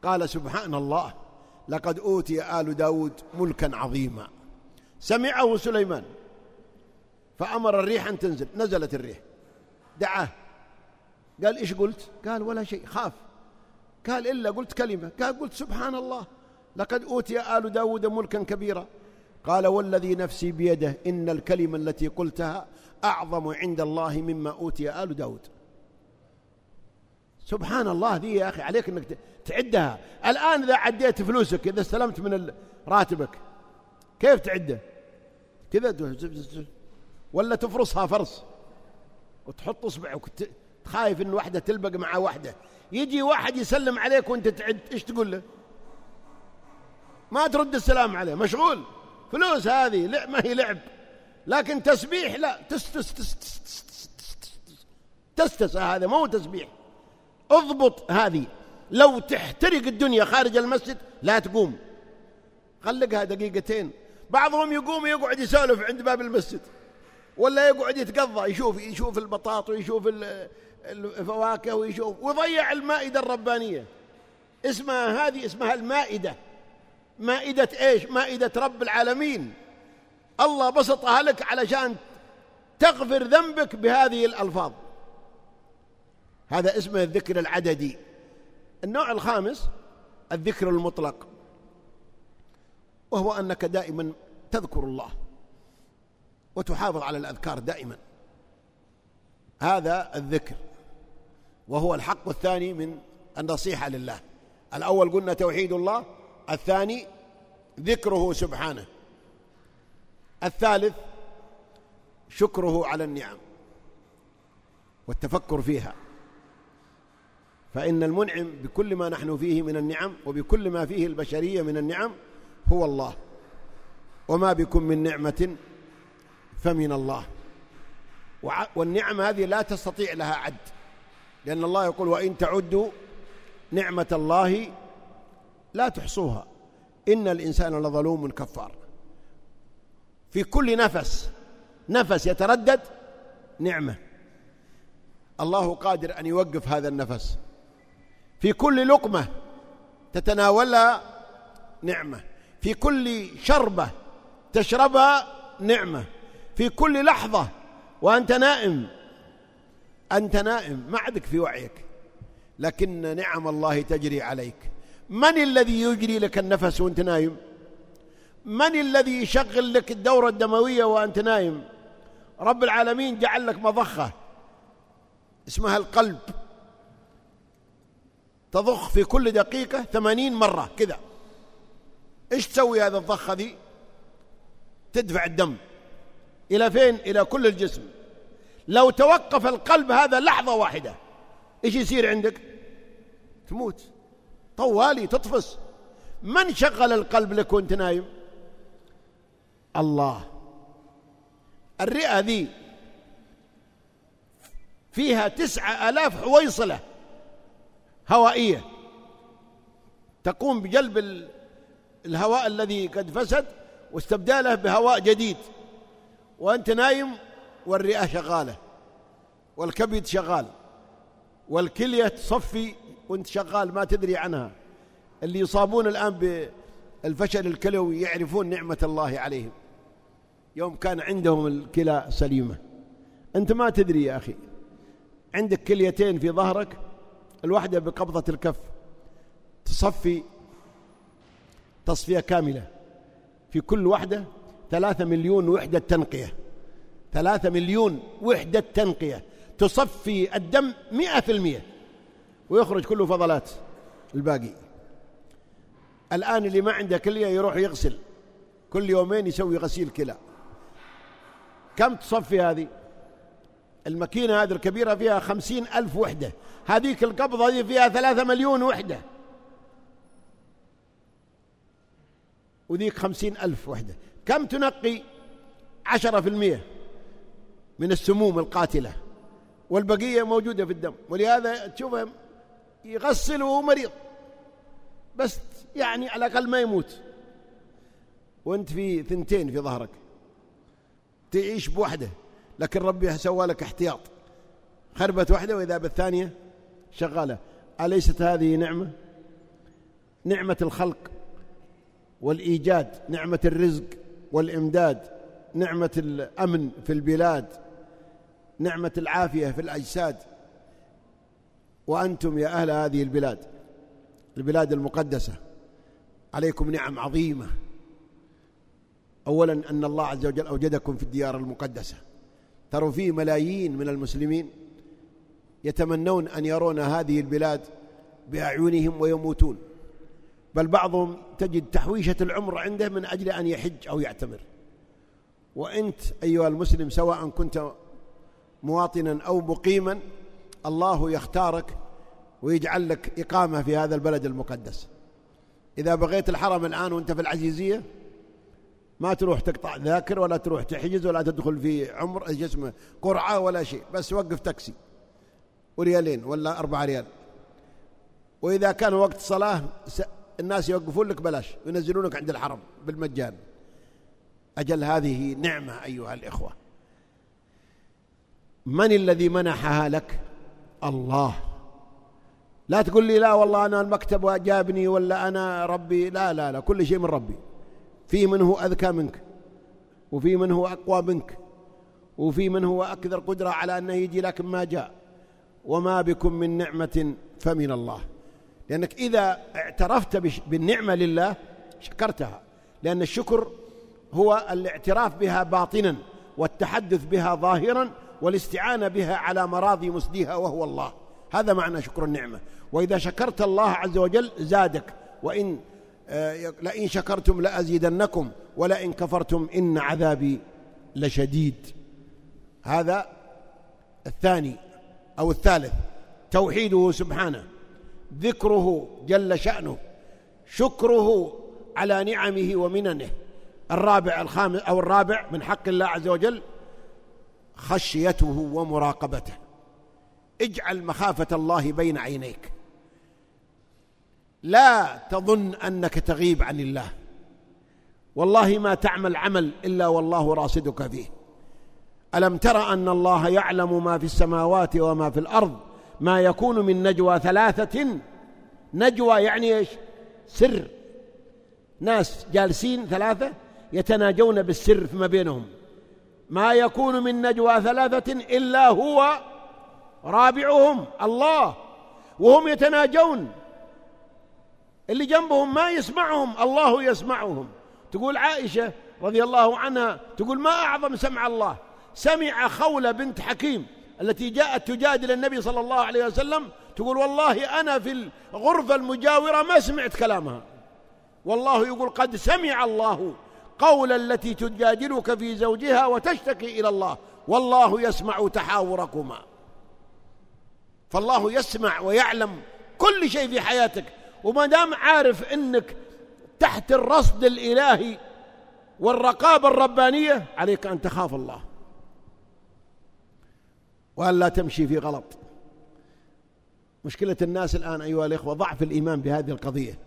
قال سبحان الله لقد أوتي آل داود ملكا عظيما. سمعه سليمان. فأمر الريح أن تنزل. نزلت الريح. دعاه. قال إيش قلت؟ قال ولا شيء. خاف. قال إلا قلت كلمة. قال قلت سبحان الله. لقد أوتي آل داود ملكا كبيرا. قال والذي نفسي بيده إن الكلمة التي قلتها أعظم عند الله مما أوتي آل داود. سبحان الله ذي يا أخي عليك أنك تعدها. الآن إذا عديت فلوسك إذا استلمت من راتبك. كيف تعده كذا ولا تفرصها فرص وتحط اصبعك خايف ان واحدة تلبق مع واحدة يجي واحد يسلم عليك وانت تعد إيش تقول له ما ترد السلام عليه مشغول فلوس هذه ما هي لعب لكن تسبيح لا تستس تس تس تس تس هذا مو تسبيح اضبط هذه لو تحترق الدنيا خارج المسجد لا تقوم خلقها دقيقتين بعضهم يقوم يقعد يسولف عند باب المسجد ولا يقعد يتقضى يشوف يشوف البطاط ويشوف الفواكه ويشوف ويضيع المائدة الربانية. اسمها هذه اسمها المائدة. مائدة إيش؟ مائدة رب العالمين. الله بسطها لك علشان تغفر ذنبك بهذه الألفاظ. هذا اسمه الذكر العددي. النوع الخامس الذكر المطلق. وهو أنك دائما تذكر الله وتحافظ على الأذكار دائما. هذا الذكر. وهو الحق الثاني من النصيحة لله. الأول قلنا توحيد الله الثاني ذكره سبحانه. الثالث شكره على النعم والتفكر فيها. فإن المنعم بكل ما نحن فيه من النعم وبكل ما فيه البشرية من النعم هو الله. وما بكم من نعمة فمن الله. والنعم هذه لا تستطيع لها عد. لأن الله يقول وإن تعدوا نعمة الله لا تحصوها. إن الإنسان لظلوم كفار. في كل نفس نفس يتردد نعمة. الله قادر أن يوقف هذا النفس. في كل لقمة تتناولها نعمة. في كل شربة تشربها نعمة. في كل لحظة وأنت نائم. أنت نائم. ما عندك في وعيك. لكن نعم الله تجري عليك. من الذي يجري لك النفس وأنت نايم؟ من الذي يشغل لك الدورة الدموية وأنت نايم؟ رب العالمين جعل لك مضخة اسمها القلب. تضخ في كل دقيقة ثمانين مرة. كذا. إيش تسوي هذا الضخة ذي تدفع الدم إلى فين؟ إلى كل الجسم لو توقف القلب هذا لحظة واحدة إيش يصير عندك؟ تموت طوالي تطفس من شغل القلب لك وأنت نايم؟ الله الرئة ذي فيها تسعة آلاف حويصلة هوائية تقوم بجلب الهواء الذي قد فسد واستبداله بهواء جديد. وأنت نايم والرئة شغالة والكبد شغال والكلية تصفي وأنت شغال ما تدري عنها. اللي يصابون الآن بالفشل الكلوي يعرفون نعمة الله عليهم. يوم كان عندهم الكلى سليمة. أنت ما تدري يا أخي. عندك كليتين في ظهرك الواحدة بقبضة الكف تصفي تصفية كاملة. في كل واحدة ثلاثة مليون وحدة تنقية. ثلاثة مليون وحدة تنقية. تصفي الدم مئة في المئة. ويخرج كله فضلات الباقي. الآن اللي ما عنده كلية يروح يغسل. كل يومين يسوي غسيل كلى. كم تصفي هذه؟ الماكينة هذه الكبيرة فيها خمسين ألف وحدة. هذيك القبضة هذه فيها ثلاثة مليون وحدة. وذيك خمسين ألف وحدة. كم تنقي؟ عشرة في المية من السموم القاتلة. والبقية موجودة في الدم. ولهذا تشوفه يغسل وهو مريض. بس يعني على الأقل ما يموت. وأنت في ثنتين في ظهرك. تعيش بوحدة. لكن ربي سوى لك احتياط. خربت واحدة وإذا بالثانية شغالة. أليست هذه نعمة؟ نعمة الخلق. والإيجاد نعمة الرزق والإمداد نعمة الأمن في البلاد نعمة العافية في الأجساد. وأنتم يا أهل هذه البلاد البلاد المقدسة عليكم نعم عظيمة. أولا أن الله عز وجل أوجدكم في الديار المقدسة. تروا فيه ملايين من المسلمين يتمنون أن يرون هذه البلاد بأعينهم ويموتون. بل بعضهم تجد تحويشة العمر عنده من أجل أن يحج أو يعتمر. وأنت أيها المسلم سواء كنت مواطنا أو مقيما الله يختارك ويجعل لك إقامة في هذا البلد المقدس. إذا بغيت الحرم الآن وأنت في العزيزية ما تروح تقطع ذاكر ولا تروح تحجز ولا تدخل في عمر جسمه قرعة ولا شيء بس وقف تاكسي. وريالين ولا أربعة ريال. وإذا كان وقت صلاة الناس يوقفون لك بلاش وينزلونك عند الحرم بالمجان. أجل هذه نعمة أيها الإخوة. من الذي منحها لك؟ الله. لا تقول لي لا والله أنا المكتب جابني ولا أنا ربي لا لا لا كل شيء من ربي. في من هو أذكى منك وفي من هو أقوى منك وفي من هو أكثر قدرة على أنه يجي لكن ما جاء. وما بكم من نعمة فمن الله. لأنك إذا اعترفت بالنعمة لله شكرتها. لأن الشكر هو الاعتراف بها باطنا والتحدث بها ظاهرا والاستعانة بها على مراضي مسديها وهو الله. هذا معنى شكر النعمة. وإذا شكرت الله عز وجل زادك وإن آه، لئن شكرتم لأزيدنكم ولئن كفرتم إن عذابي لشديد. هذا الثاني أو الثالث توحيده سبحانه. ذكره جل شأنه شكره على نعمه ومننه. الرابع الخامس أو الرابع من حق الله عز وجل خشيته ومراقبته. اجعل مخافة الله بين عينيك. لا تظن أنك تغيب عن الله. والله ما تعمل عمل إلا والله راصدك فيه. ألم تر أن الله يعلم ما في السماوات وما في الأرض؟ ما يكون من نجوى ثلاثة. نجوى يعني إيش؟ سر. ناس جالسين ثلاثة يتناجون بالسر فيما بينهم. ما يكون من نجوى ثلاثة إلا هو رابعهم الله. وهم يتناجون. اللي جنبهم ما يسمعهم الله يسمعهم. تقول عائشة رضي الله عنها تقول ما أعظم سمع الله؟ سمع خولة بنت حكيم. التي جاءت تجادل النبي صلى الله عليه وسلم تقول والله أنا في الغرفة المجاورة ما سمعت كلامها. والله يقول قد سمع الله قول التي تجادلك في زوجها وتشتكي إلى الله. والله يسمع تحاوركما. فالله يسمع ويعلم كل شيء في حياتك. وما دام عارف إنك تحت الرصد الإلهي والرقابة الربانية عليك أن تخاف الله. وأن لا تمشي في غلط. مشكلة الناس الآن أيها الإخوة ضعف الإيمان بهذه القضية.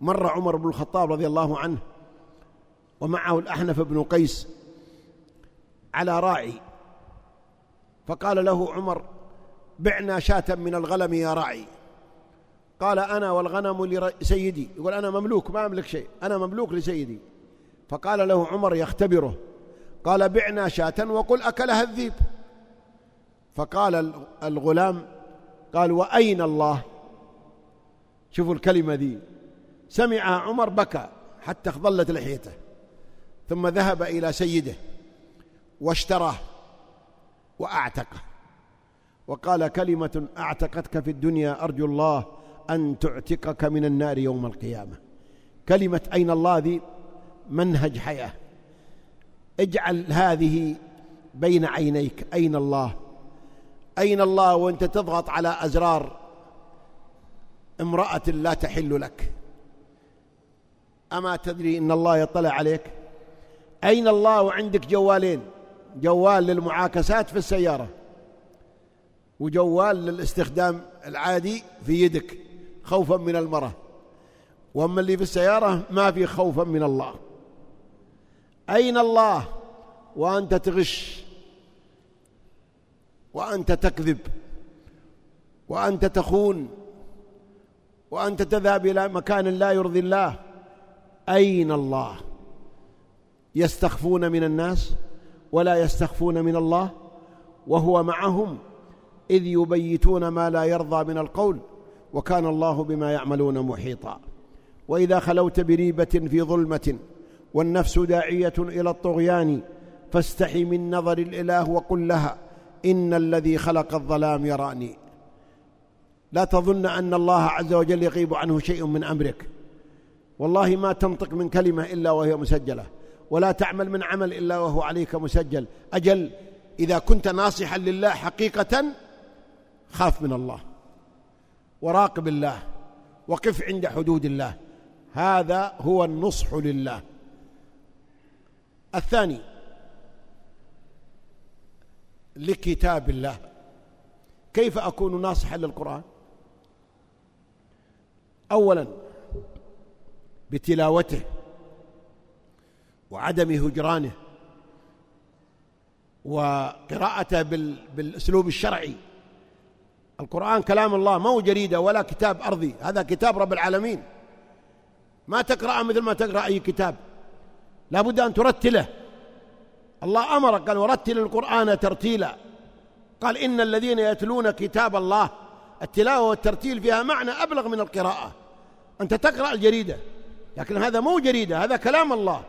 مر عمر بن الخطاب رضي الله عنه ومعه الأحنف بن قيس على راعي. فقال له عمر بعنا شاة من الغنم يا راعي. قال أنا والغنم لسيدي. يقول أنا مملوك ما أملك شيء أنا مملوك لسيدي. فقال له عمر يختبره قال بعنا شاة وقل أكلها الذيب. فقال الغلام قال وأين الله؟ شوفوا الكلمة ذي. سمع عمر بكى حتى خضلت لحيته ثم ذهب إلى سيده واشتراه وأعتقه وقال كلمة أعتقتك في الدنيا أرجو الله أن تعتقك من النار يوم القيامة. كلمة أين الله ذي؟ منهج حياة. اجعل هذه بين عينيك أين الله؟ أين الله وأنت تضغط على أزرار؟ امرأة لا تحل لك. أما تدري إن الله يطلع عليك؟ أين الله وعندك جوالين؟ جوال للمعاكسات في السيارة. وجوال للاستخدام العادي في يدك خوفا من المرأة. وأما اللي في السيارة ما في خوفا من الله. أين الله وأنت تغش؟ وأنت تكذب وأنت تخون وأنت تذهب إلى مكان لا يرضي الله. أين الله؟ يستخفون من الناس ولا يستخفون من الله وهو معهم إذ يبيتون ما لا يرضى من القول وكان الله بما يعملون محيطا. وإذا خلوت بريبة في ظلمة والنفس داعية إلى الطغيان فاستحي من نظر الإله وقل لها إن الذي خلق الظلام يراني. لا تظن أن الله عز وجل يغيب عنه شيء من أمرك. والله ما تنطق من كلمة إلا وهي مسجلة. ولا تعمل من عمل إلا وهو عليك مسجل. أجل إذا كنت ناصحا لله حقيقة خاف من الله. وراقب الله. وقف عند حدود الله. هذا هو النصح لله. الثاني لكتاب الله. كيف أكون ناصحا للقرآن؟ أولا بتلاوته وعدم هجرانه وقراءته بالأسلوب الشرعي. القرآن كلام الله ما هو جريدة ولا كتاب أرضي. هذا كتاب رب العالمين. ما تقرأه مثل ما تقرأ أي كتاب. لا بد أن ترتله. الله أمرك قال ورتل القرآن ترتيلا. قال إن الذين يتلون كتاب الله التلاوة والترتيل فيها معنى أبلغ من القراءة. أنت تقرأ الجريدة لكن هذا مو جريدة هذا كلام الله.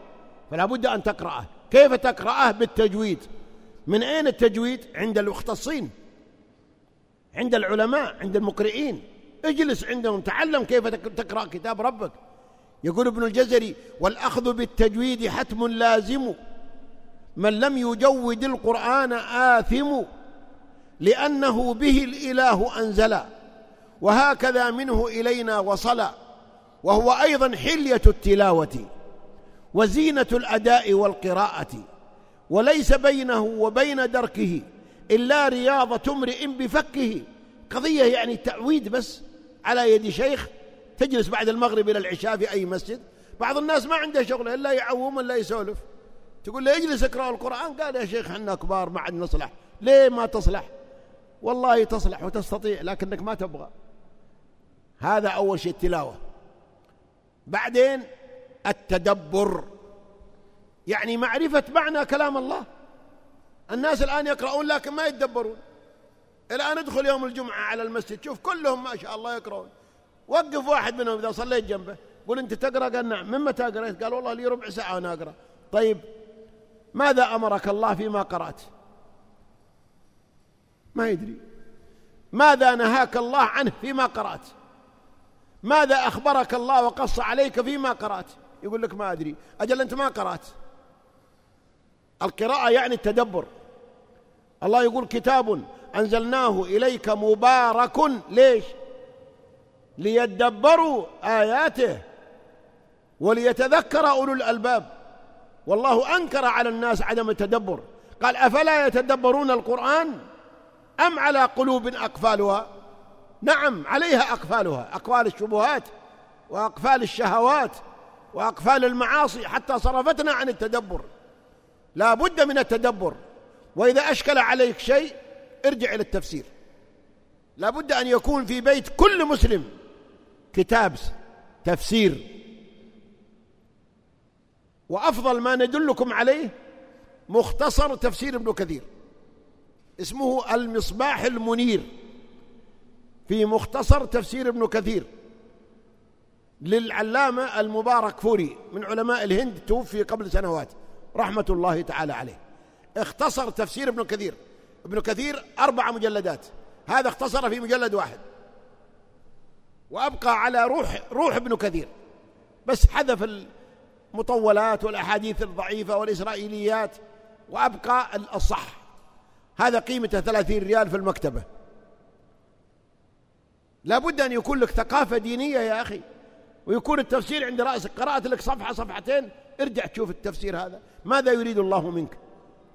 فلا بد أن تقرأه. كيف تقرأه؟ بالتجويد. من أين التجويد؟ عند المختصين. عند العلماء عند المقرئين. اجلس عندهم تعلم كيف تقرأ كتاب ربك. يقول ابن الجزري والأخذ بالتجويد حتم لازم. من لم يجود القرآن آثم لأنه به الإله أنزل وهكذا منه إلينا وصل وهو أيضا حلية التلاوة وزينة الأداء والقراءة وليس بينه وبين دركه إلا رياضة امرئ بفكه قضية يعني تعويد بس على يد شيخ. تجلس بعد المغرب إلى العشاء في أي مسجد. بعض الناس ما عنده شغل إلا يعوم إلا يسولف. تقول له اجلس اقرأ القرآن؟ قال يا شيخ إحنا كبار ما عاد نصلح ليه ما تصلح؟ والله تصلح وتستطيع لكنك ما تبغى. هذا أول شيء التلاوة. بعدين التدبر. يعني معرفة معنى كلام الله. الناس الآن يقرؤون لكن ما يتدبرون. الآن ادخل يوم الجمعة على المسجد شوف كلهم ما شاء الله يقرؤون. وقف واحد منهم إذا صليت جنبه قل أنت تقرأ؟ قال نعم. من متى قرأت؟ قال والله لي ربع ساعة وأنا أقرأ. طيب ماذا أمرك الله فيما قرأت؟ ما يدري. ماذا نهاك الله عنه فيما قرأت؟ ماذا أخبرك الله وقص عليك فيما قرأت؟ يقول لك ما أدري. أجل أنت ما قرأت. القراءة يعني التدبر. الله يقول كتاب أنزلناه إليك مبارك. ليش؟ ليدبروا آياته وليتذكر أولو الألباب. والله أنكر على الناس عدم التدبر. قال أفلا يتدبرون القرآن أم على قلوب أقفالها؟ نعم عليها أقفالها أقفال الشبهات وأقفال الشهوات وأقفال المعاصي حتى صرفتنا عن التدبر. لا بد من التدبر. وإذا أشكل عليك شيء ارجع إلى التفسير. لا بد أن يكون في بيت كل مسلم كتاب تفسير وأفضل ما ندلكم عليه مختصر تفسير ابن كثير. اسمه المصباح المنير. في مختصر تفسير ابن كثير. للعلامة المبارك فوري من علماء الهند توفي قبل سنوات. رحمة الله تعالى عليه. اختصر تفسير ابن كثير. ابن كثير أربع مجلدات. هذا اختصر في مجلد واحد. وأبقى على روح روح ابن كثير. بس حذف المطولات والأحاديث الضعيفة والإسرائيليات وأبقى الصح هذا قيمته ثلاثين ريال في المكتبة. لابد أن يكون لك ثقافة دينية يا أخي ويكون التفسير عند رأسك. قرأت لك صفحة صفحتين ارجع تشوف التفسير هذا. ماذا يريد الله منك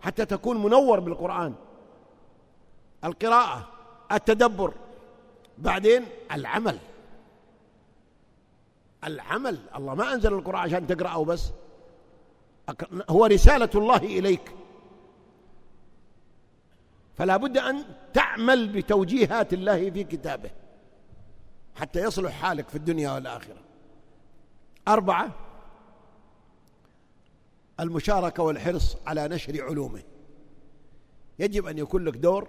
حتى تكون منور بالقرآن؟ القراءة التدبر بعدين العمل. العمل. الله ما أنزل القرآن عشان تقرأه بس. هو رسالة الله إليك. فلا بد أن تعمل بتوجيهات الله في كتابه حتى يصلح حالك في الدنيا والآخرة. أربعة المشاركة والحرص على نشر علومه. يجب أن يكون لك دور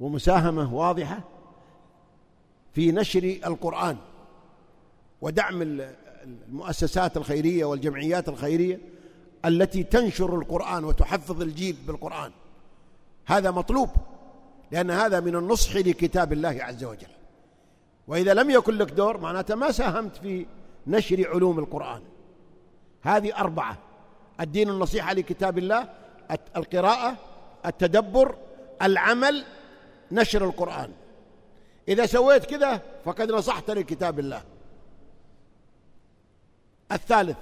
ومساهمة واضحة في نشر القرآن. ودعم المؤسسات الخيرية والجمعيات الخيرية التي تنشر القرآن وتحفظ الجيل بالقرآن. هذا مطلوب لأن هذا من النصح لكتاب الله عز وجل. وإذا لم يكن لك دور معناته ما ساهمت في نشر علوم القرآن. هذه أربعة الدين النصيحة لكتاب الله القراءة التدبر العمل نشر القرآن. إذا سويت كذا فقد نصحت لكتاب الله. الثالث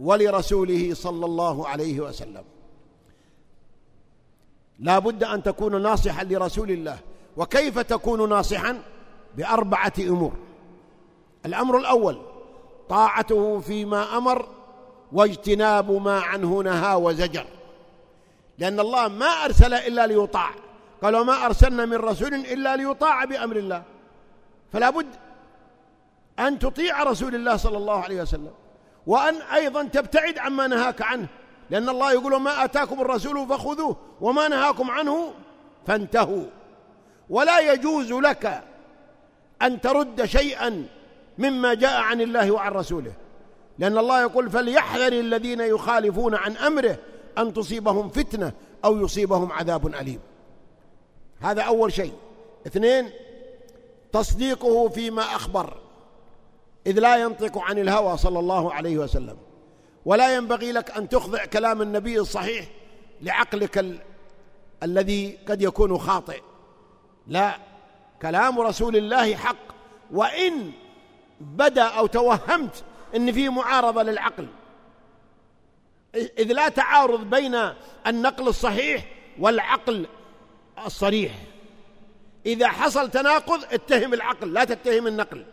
ولرسوله صلى الله عليه وسلم. لا بد أن تكون ناصحا لرسول الله. وكيف تكون ناصحا؟ بأربعة أمور. الأمر الأول طاعته فيما أمر واجتناب ما عنه نهى وزجر. لأن الله ما أرسل إلا ليطاع. قال وما أرسلنا من رسول إلا ليطاع بأمر الله. فلا بد أن تطيع رسول الله صلى الله عليه وسلم. وأن أيضا تبتعد عما نهاك عنه. لأن الله يقول ما آتاكم الرسول فخذوه وما نهاكم عنه فانتهوا. ولا يجوز لك أن ترد شيئا مما جاء عن الله وعن رسوله. لأن الله يقول فليحذر الذين يخالفون عن أمره أن تصيبهم فتنة أو يصيبهم عذاب أليم. هذا أول شيء. اثنين تصديقه فيما أخبر. إذ لا ينطق عن الهوى صلى الله عليه وسلم. ولا ينبغي لك أن تخضع كلام النبي الصحيح لعقلك ال... الذي قد يكون خاطئ. لا كلام رسول الله حق. وإن بدأ أو توهمت أن في معارضة للعقل. إذ لا تعارض بين النقل الصحيح والعقل الصريح. إذا حصل تناقض اتهم العقل لا تتهم النقل.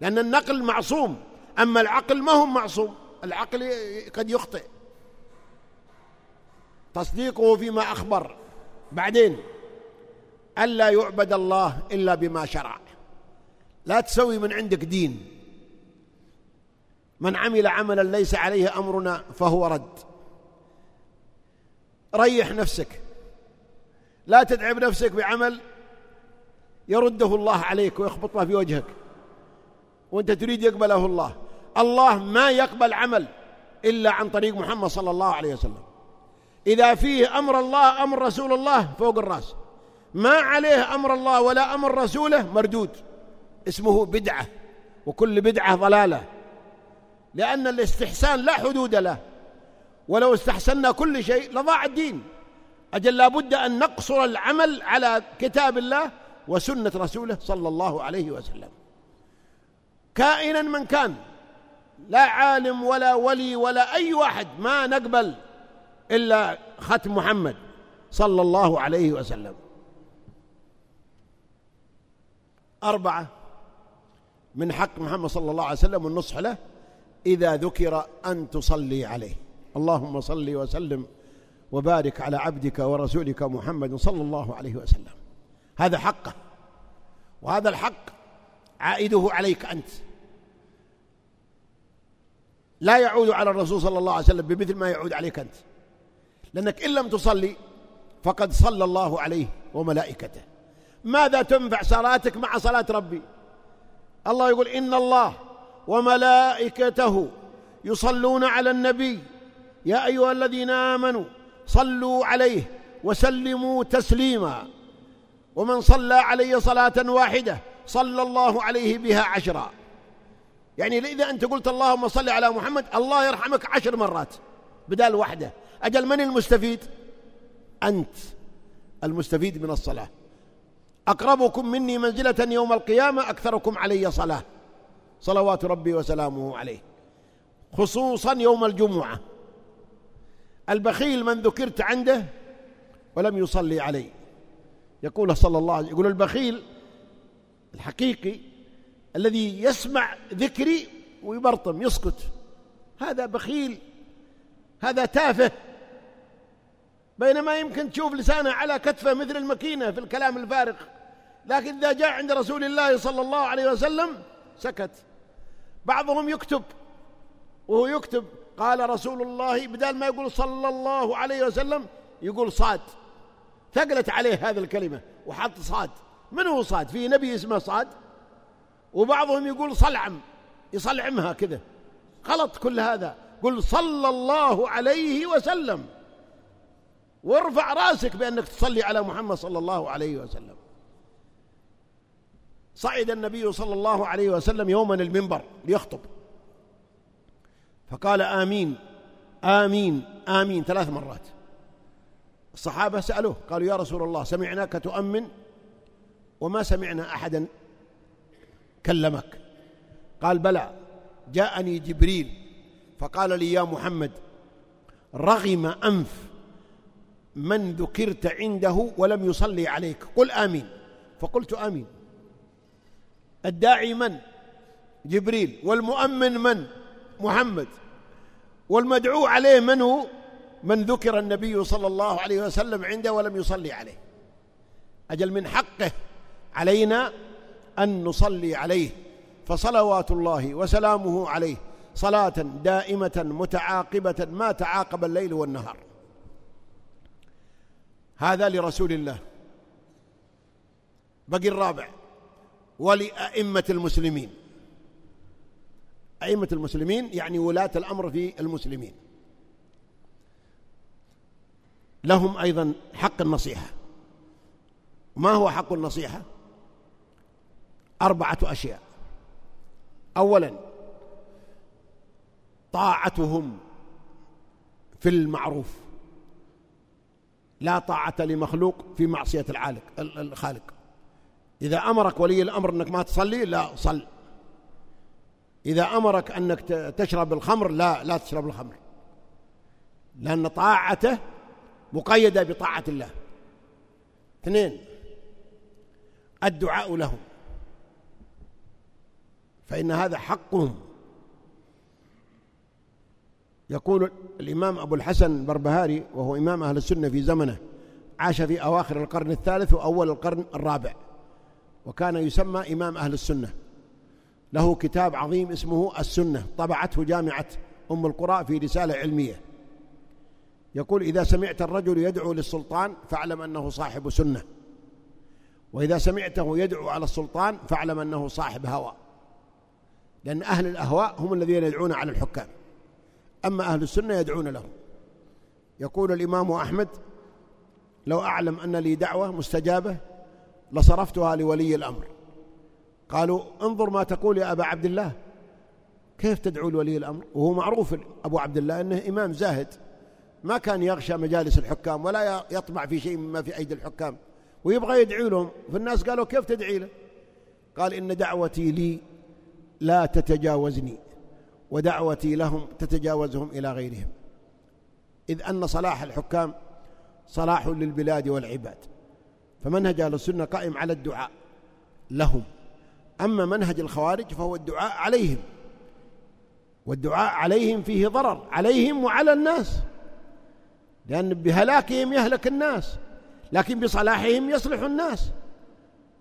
لأن النقل معصوم. أما العقل ما هو معصوم. العقل قد يخطئ. تصديقه فيما أخبر. بعدين ألا يعبد الله إلا بما شرع. لا تسوي من عندك دين. من عمل عملا ليس عليه أمرنا فهو رد. ريح نفسك. لا تتعب نفسك بعمل يرده الله عليك ويخبطه في وجهك. وانت تريد يقبله الله. الله ما يقبل عمل إلا عن طريق محمد صلى الله عليه وسلم. إذا فيه أمر الله أمر رسول الله فوق الرأس. ما عليه أمر الله ولا أمر رسوله مردود. اسمه بدعة وكل بدعة ضلالة. لأن الاستحسان لا حدود له. ولو استحسنا كل شيء لضاع الدين. أجل لابد أن نقصر العمل على كتاب الله وسنة رسوله صلى الله عليه وسلم. كائنا من كان لا عالم ولا ولي ولا أي واحد ما نقبل إلا ختم محمد صلى الله عليه وسلم. أربعة من حق محمد صلى الله عليه وسلم والنصح له إذا ذكر أن تصلي عليه. اللهم صل وسلم وبارك على عبدك ورسولك محمد صلى الله عليه وسلم. هذا حقه وهذا الحق عائده عليك أنت. لا يعود على الرسول صلى الله عليه وسلم بمثل ما يعود عليك أنت. لأنك إن لم تصلي فقد صلى الله عليه وملائكته. ماذا تنفع صلاتك مع صلاة ربي؟ الله يقول إن الله وملائكته يصلون على النبي. يا أيها الذين آمنوا صلوا عليه وسلموا تسليما. ومن صلى علي صلاة واحدة صلى الله عليه بها عشرا. يعني إذا أنت قلت اللهم صل على محمد الله يرحمك عشر مرات بدال واحدة. أجل من المستفيد؟ أنت المستفيد من الصلاة. أقربكم مني منزلة يوم القيامة أكثركم علي صلاة. صلوات ربي وسلامه عليه. خصوصا يوم الجمعة. البخيل من ذكرت عنده ولم يصلي عليه يقول صلى الله عليه يقول البخيل الحقيقي الذي يسمع ذكري ويبرطم يسكت. هذا بخيل هذا تافه. بينما يمكن تشوف لسانه على كتفه مثل المكينة في الكلام الفارغ. لكن إذا جاء عند رسول الله صلى الله عليه وسلم سكت. بعضهم يكتب وهو يكتب. قال رسول الله بدل ما يقول صلى الله عليه وسلم يقول صاد. ثقلت عليه هذه الكلمة وحط صاد. من هو صاد؟ في نبي اسمه صاد. وبعضهم يقول صلعم يصلعمها كذا. غلط كل هذا. قل صلى الله عليه وسلم. وارفع راسك بأنك تصلي على محمد صلى الله عليه وسلم. صعد النبي صلى الله عليه وسلم يوما المنبر ليخطب. فقال آمين آمين آمين ثلاث مرات. الصحابة سألوه قالوا يا رسول الله سمعناك تؤمن؟ وما سمعنا أحدا. كلمك. قال بلى جاءني جبريل فقال لي يا محمد رغم أنف من ذكرت عنده ولم يصلي عليك. قل آمين. فقلت آمين. الداعي من؟ جبريل. والمؤمن من؟ محمد. والمدعو عليه من هو؟ من ذكر النبي صلى الله عليه وسلم عنده ولم يصلي عليه. أجل من حقه علينا أن نصلي عليه فصلوات الله وسلامه عليه صلاة دائمة متعاقبة ما تعاقب الليل والنهار. هذا لرسول الله. بقي الرابع ولأئمة المسلمين. أئمة المسلمين يعني ولاة الأمر في المسلمين. لهم أيضا حق النصيحة. ما هو حق النصيحة؟ أربعة أشياء. أولا طاعتهم في المعروف. لا طاعة لمخلوق في معصية العالق الخالق. إذا أمرك ولي الأمر أنك ما تصلي لا صل. إذا أمرك أنك تشرب الخمر لا لا تشرب الخمر. لأن طاعته مقيدة بطاعة الله. اثنين الدعاء لهم فإن هذا حقهم. يقول الإمام أبو الحسن البربهاري وهو إمام أهل السنة في زمنه عاش في أواخر القرن الثالث وأول القرن الرابع وكان يسمى إمام أهل السنة. له كتاب عظيم اسمه السنة طبعته جامعة أم القرى في رسالة علمية. يقول إذا سمعت الرجل يدعو للسلطان فاعلم أنه صاحب سنة وإذا سمعته يدعو على السلطان فاعلم أنه صاحب هوى. لأن أهل الأهواء هم الذين يدعون على الحكام. أما أهل السنة يدعون لهم. يقول الإمام أحمد لو أعلم أن لي دعوة مستجابة لصرفتها لولي الأمر. قالوا انظر ما تقول يا أبا عبد الله. كيف تدعو لولي الأمر؟ وهو معروف أبو عبد الله أنه إمام زاهد. ما كان يغشى مجالس الحكام ولا يطمع في شيء مما في أيدي الحكام. ويبغى يدعي لهم. فالناس قالوا كيف تدعي له؟ قال إن دعوتي لي لا تتجاوزني ودعوتي لهم تتجاوزهم إلى غيرهم. إذ أن صلاح الحكام صلاح للبلاد والعباد. فمنهج أهل السنة قائم على الدعاء لهم. أما منهج الخوارج فهو الدعاء عليهم. والدعاء عليهم فيه ضرر عليهم وعلى الناس. لأن بهلاكهم يهلك الناس لكن بصلاحهم يصلح الناس.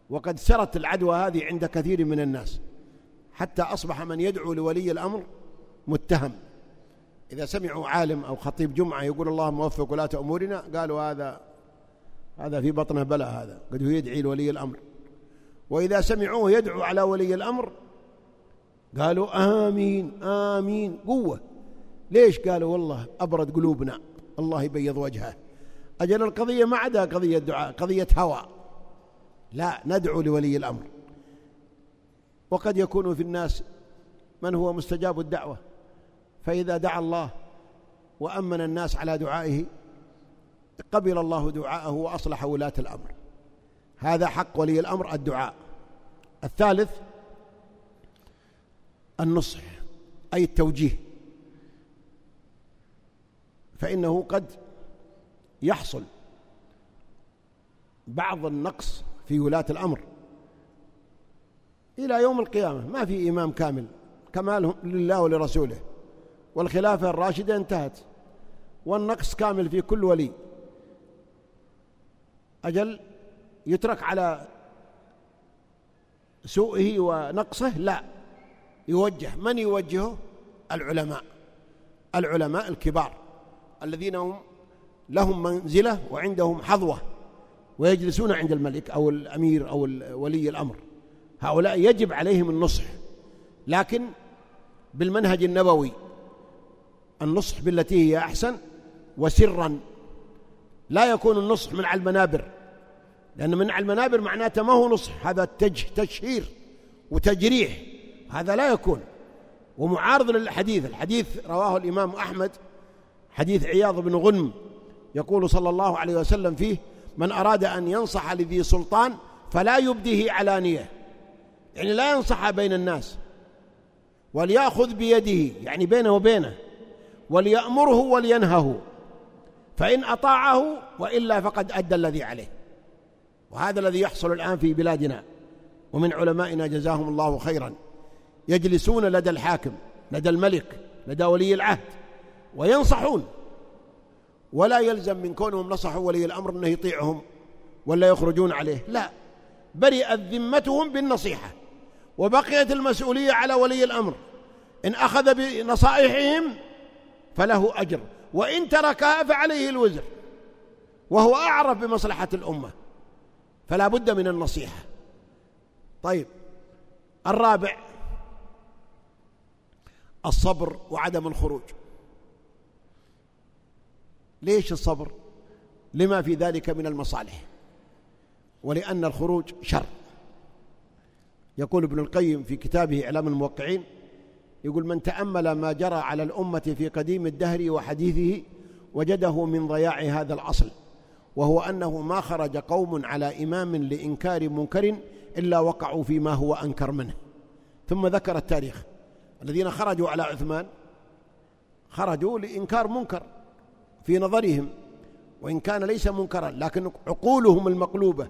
وقد سرت العدوى هذه عند كثير من الناس. حتى أصبح من يدعو لولي الأمر متهم. إذا سمعوا عالم أو خطيب جمعة يقول الله موفق ولاة أمورنا قالوا هذا هذا في بطنه بلاء هذا قد هو يدعي لولي الأمر. وإذا سمعوه يدعو على ولي الأمر قالوا آمين آمين قوة. ليش قالوا والله أبرد قلوبنا؟ الله يبيض وجهه. أجل القضية ما عدا قضية دعاء قضية هوى. لا ندعو لولي الأمر. وقد يكون في الناس من هو مستجاب الدعوة. فإذا دعا الله وأمن الناس على دعائه قبل الله دعاءه وأصلح ولاة الأمر. هذا حق ولي الأمر الدعاء. الثالث النصح أي التوجيه. فإنه قد يحصل بعض النقص في ولاة الأمر. إلى يوم القيامة. ما في إمام كامل كمالهم لله ولرسوله. والخلافة الراشدة انتهت. والنقص كامل في كل ولي. أجل يترك على سوءه ونقصه؟ لا. يوجه. من يوجهه؟ العلماء. العلماء الكبار. الذين هم لهم منزلة وعندهم حظوة. ويجلسون عند الملك أو الأمير أو ولي الأمر. هؤلاء يجب عليهم النصح لكن بالمنهج النبوي النصح بالتي هي أحسن وسرا. لا يكون النصح من على المنابر لأن من على المنابر معناته ما هو نصح هذا تشهير وتجريح هذا لا يكون. ومعارض للحديث الحديث رواه الإمام أحمد حديث عياض بن غنم يقول صلى الله عليه وسلم فيه من أراد أن ينصح لذي سلطان فلا يبديه علانية. يعني لا ينصح بين الناس. وليأخذ بيده يعني بينه وبينه. وليأمره ولينهه. فإن أطاعه وإلا فقد أدى الذي عليه. وهذا الذي يحصل الآن في بلادنا. ومن علمائنا جزاهم الله خيرا. يجلسون لدى الحاكم لدى الملك لدى ولي العهد. وينصحون. ولا يلزم من كونهم نصحوا ولي الأمر أنه يطيعهم ولا يخرجون عليه. لا. برئت ذمتهم بالنصيحة. وبقيت المسؤولية على ولي الأمر. إن أخذ بنصائحهم فله أجر. وإن تركها فعليه الوزر. وهو أعرف بمصلحة الأمة. فلا بد من النصيحة. طيب الرابع الصبر وعدم الخروج. ليش الصبر؟ لما في ذلك من المصالح. ولأن الخروج شر. يقول ابن القيم في كتابه إعلام الموقعين يقول من تأمل ما جرى على الأمة في قديم الدهر وحديثه وجده من ضياع هذا الأصل وهو أنه ما خرج قوم على إمام لإنكار منكر إلا وقعوا فيما هو أنكر منه. ثم ذكر التاريخ الذين خرجوا على عثمان خرجوا لإنكار منكر في نظرهم وإن كان ليس منكرا لكن عقولهم المقلوبة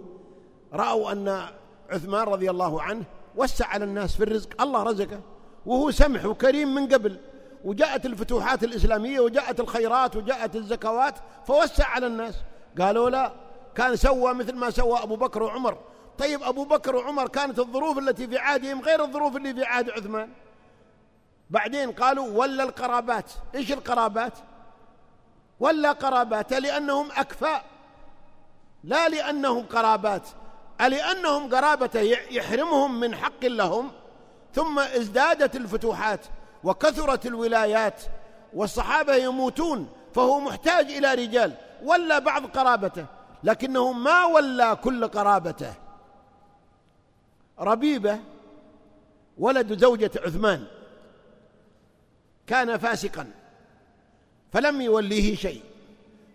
رأوا أن عثمان رضي الله عنه وسع على الناس في الرزق الله رزقه. وهو سمح وكريم من قبل. وجاءت الفتوحات الإسلامية وجاءت الخيرات وجاءت الزكوات فوسع على الناس. قالوا لا كان سوى مثل ما سوى أبو بكر وعمر. طيب أبو بكر وعمر كانت الظروف التي في عهدهم غير الظروف اللي في عهد عثمان. بعدين قالوا ولا القرابات. إيش القرابات؟ ولا قرابات لأنهم أكفاء. لا لأنهم قرابات. ألأنهم قرابة يحرمهم من حق لهم ثم ازدادت الفتوحات وكثرت الولايات والصحابة يموتون فهو محتاج إلى رجال ولا بعض قرابته لكنه ما ولى كل قرابته. ربيبة ولد زوجة عثمان كان فاسقا فلم يوليه شيء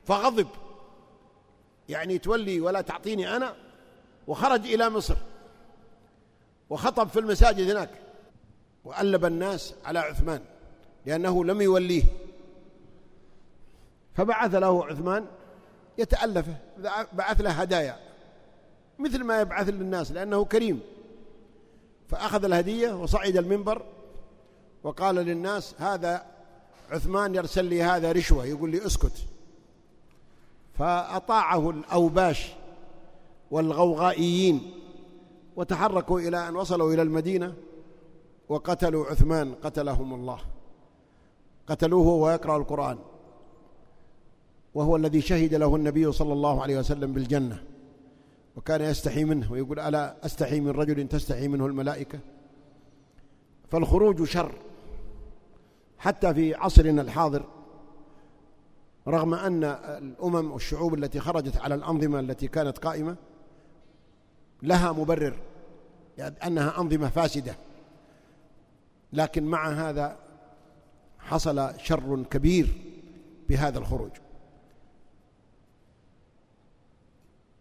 فغضب. يعني تولي ولا تعطيني أنا وخرج إلى مصر وخطب في المساجد هناك وألب الناس على عثمان لأنه لم يوليه. فبعث له عثمان يتألفه بعث له هدايا مثل ما يبعث للناس لأنه كريم. فأخذ الهدية وصعد المنبر وقال للناس هذا عثمان يرسل لي هذا رشوة يقول لي اسكت. فأطاعه الأوباش والغوغائيين وتحركوا إلى أن وصلوا إلى المدينة وقتلوا عثمان قتلهم الله. قتلوه ويقرأ القرآن. وهو الذي شهد له النبي صلى الله عليه وسلم بالجنة. وكان يستحي منه ويقول ألا أستحي من رجل تستحي منه الملائكة؟ فالخروج شر. حتى في عصرنا الحاضر رغم أن الأمم والشعوب التي خرجت على الأنظمة التي كانت قائمة لها مبرر يعني أنها أنظمة فاسدة. لكن مع هذا حصل شر كبير بهذا الخروج.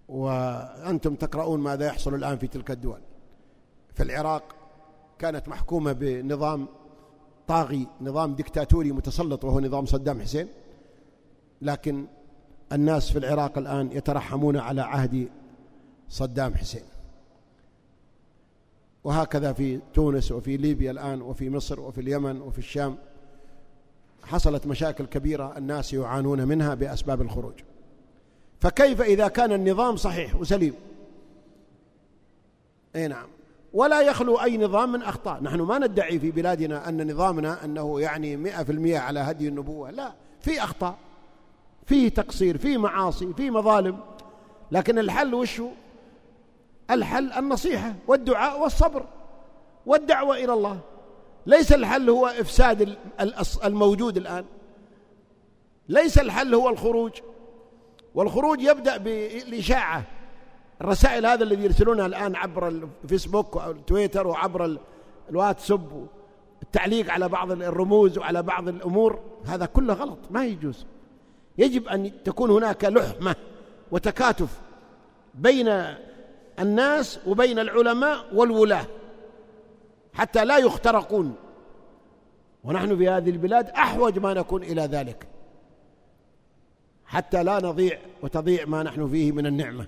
وأنتم تقرؤون ماذا يحصل الآن في تلك الدول. في العراق كانت محكومة بنظام طاغي نظام دكتاتوري متسلط وهو نظام صدام حسين. لكن الناس في العراق الآن يترحمون على عهد صدام حسين. وهكذا في تونس وفي ليبيا الآن وفي مصر وفي اليمن وفي الشام حصلت مشاكل كبيرة الناس يعانون منها بأسباب الخروج. فكيف إذا كان النظام صحيح وسليم؟ أي نعم. ولا يخلو أي نظام من أخطاء. نحن ما ندعي في بلادنا أن نظامنا أنه يعني مئة في المئة على هدي النبوة. لا في أخطاء فيه تقصير فيه معاصي فيه مظالم. لكن الحل وشو الحل النصيحة والدعاء والصبر والدعوة إلى الله. ليس الحل هو إفساد الموجود الآن. ليس الحل هو الخروج. والخروج يبدأ بالإشاعة الرسائل هذا الذي يرسلونها الآن عبر الفيسبوك والتويتر وعبر الواتساب. التعليق على بعض الرموز وعلى بعض الأمور. هذا كله غلط ما يجوز. يجب أن تكون هناك لحمة وتكاتف بين الناس وبين العلماء والولاة حتى لا يخترقون. ونحن في هذه البلاد أحوج ما نكون إلى ذلك حتى لا نضيع وتضيع ما نحن فيه من النعمة.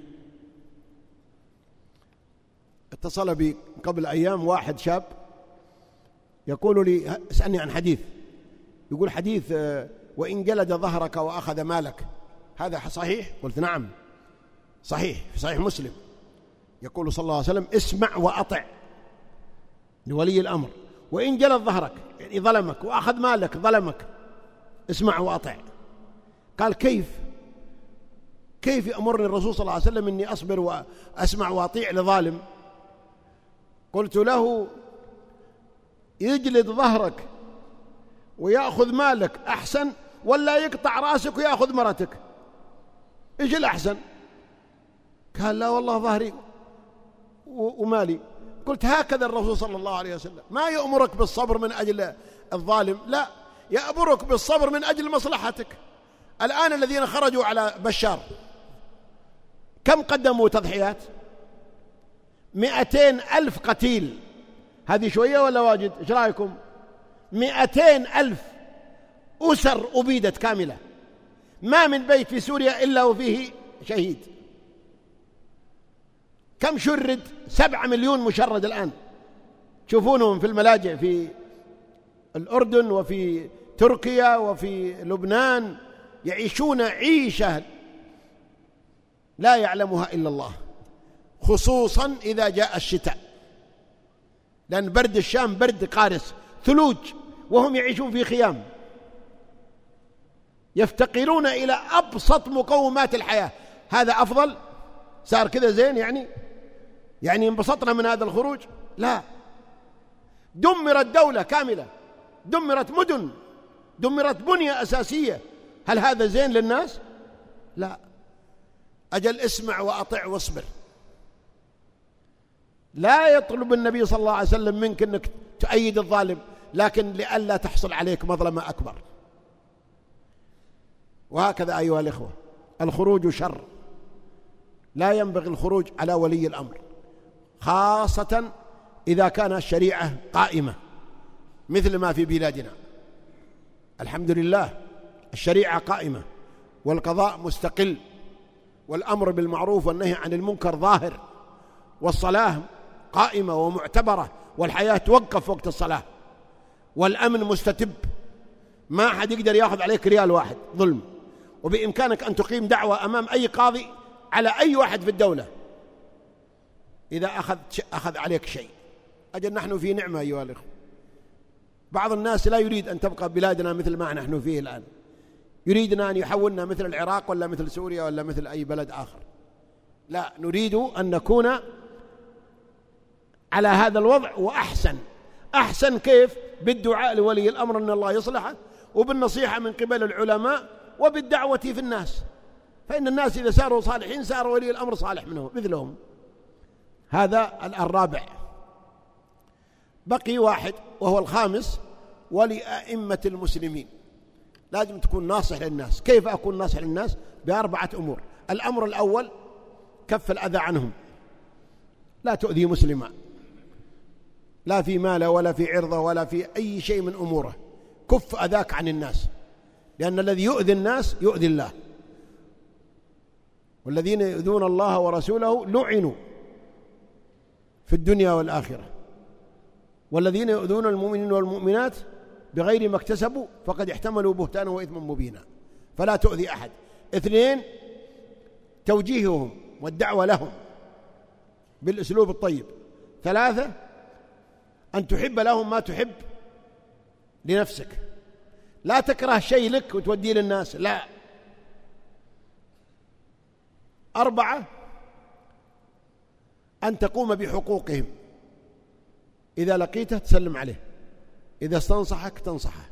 اتصل بي قبل أيام واحد شاب يقول لي اسألني عن حديث. يقول حديث آه، وإن جلد ظهرك وأخذ مالك هذا صحيح؟ قلت نعم صحيح في صحيح مسلم. يقول صلى الله عليه وسلم اسمع وأطع لولي الأمر. وإن جلد ظهرك يعني ظلمك وأخذ مالك ظلمك اسمع وأطع. قال كيف؟ كيف يأمرني الرسول صلى الله عليه وسلم أني أصبر وأسمع وأطيع لظالم؟ قلت له يجلد ظهرك ويأخذ مالك أحسن؟ ولا يقطع رأسك ويأخذ مرتك؟ إيش الأحسن؟ قال لا والله ظهري ومالي. قلت هكذا الرسول صلى الله عليه وسلم. ما يأمرك بالصبر من أجل الظالم؟ لا. يأمرك بالصبر من أجل مصلحتك. الآن الذين خرجوا على بشار كم قدموا تضحيات؟ مئتين ألف قتيل. هذه شوية ولا واجد؟ إيش رأيكم؟ مئتين ألف أسر أبيدت كاملة. ما من بيت في سوريا إلا وفيه شهيد. كم شرد سبعة مليون مشرد الآن. تشوفونهم في الملاجئ في الأردن وفي تركيا وفي لبنان يعيشون عيشة لا يعلمها إلا الله خصوصا إذا جاء الشتاء. لأن برد الشام برد قارس ثلوج وهم يعيشون في خيام. يفتقرون إلى أبسط مقومات الحياة. هذا أفضل؟ صار كذا زين يعني؟ يعني انبسطنا من هذا الخروج؟ لا. دمرت دولة كاملة. دمرت مدن. دمرت بنية أساسية. هل هذا زين للناس؟ لا. أجل اسمع وأطع واصبر. لا يطلب النبي صلى الله عليه وسلم منك أنك تؤيد الظالم لكن لئلا تحصل عليك مظلمة أكبر. وهكذا أيها الإخوة الخروج شر. لا ينبغي الخروج على ولي الأمر. خاصة إذا كان الشريعة قائمة مثل ما في بلادنا. الحمد لله الشريعة قائمة والقضاء مستقل والأمر بالمعروف والنهي عن المنكر ظاهر والصلاة قائمة ومعتبرة والحياة توقف وقت الصلاة والأمن مستتب. ما أحد يقدر يأخذ عليك ريال واحد ظلم. وبإمكانك أن تقيم دعوة أمام أي قاضي على أي واحد في الدولة. إذا أخذ أخذ عليك شيء. أجل نحن في نعمة أيها الأخوة. بعض الناس لا يريد أن تبقى بلادنا مثل ما نحن فيه الآن. يريدنا أن يحولنا مثل العراق ولا مثل سوريا ولا مثل أي بلد آخر. لا نريد أن نكون على هذا الوضع وأحسن. أحسن كيف؟ بالدعاء لولي الأمر أن الله يصلحه وبالنصيحة من قبل العلماء وبالدعوة في الناس. فإن الناس إذا ساروا صالحين صار ولي الأمر صالح منهم مثلهم. هذا الرابع. بقي واحد وهو الخامس ولأئمة المسلمين. لازم تكون ناصح للناس. كيف أكون ناصح للناس؟ بأربعة أمور. الأمر الأول كف الأذى عنهم. لا تؤذي مسلما. لا في ماله ولا في عرضه ولا في أي شيء من أموره. كف أذاك عن الناس. لأن الذي يؤذي الناس يؤذي الله. والذين يؤذون الله ورسوله لعنوا. في الدنيا والآخرة. والذين يؤذون المؤمنين والمؤمنات بغير ما اكتسبوا فقد احتملوا بهتانا وإثما مبينا. فلا تؤذي أحد. اثنين توجيههم والدعوة لهم بالأسلوب الطيب. ثلاثة أن تحب لهم ما تحب لنفسك. لا تكره شيء لك وتوديه للناس لا. أربعة أن تقوم بحقوقهم. إذا لقيته تسلم عليه. إذا استنصحك تنصحه.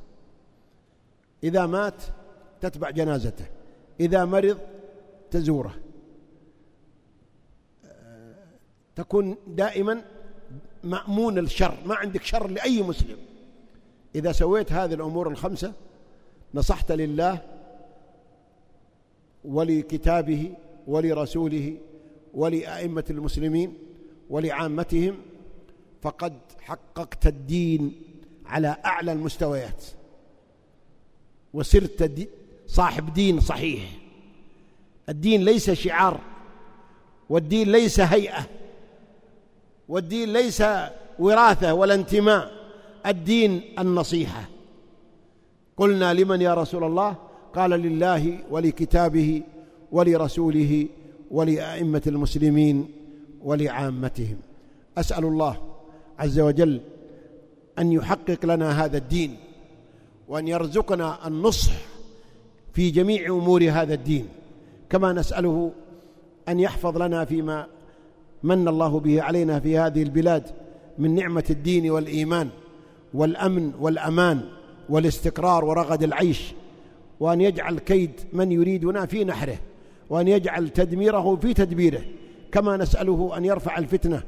إذا مات تتبع جنازته. إذا مرض تزوره. تكون دائما مأمون الشر. ما عندك شر لأي مسلم. إذا سويت هذه الأمور الخمسة نصحت لله ولكتابه ولرسوله ولأئمة المسلمين ولعامتهم فقد حققت الدين على أعلى المستويات وصرت صاحب دين صحيح. الدين ليس شعار والدين ليس هيئة والدين ليس وراثة ولا انتماء الدين النصيحة. قلنا لمن يا رسول الله؟ قال لله ولكتابه ولرسوله ولأئمة المسلمين ولعامتهم. أسأل الله عز وجل أن يحقق لنا هذا الدين وأن يرزقنا النصح في جميع أمور هذا الدين. كما نسأله أن يحفظ لنا فيما من الله به علينا في هذه البلاد من نعمة الدين والإيمان والأمن والأمان والاستقرار ورغد العيش وأن يجعل كيد من يريدنا في نحره. وأن يجعل تدميره في تدبيره كما نسأله أن يرفع الفتنة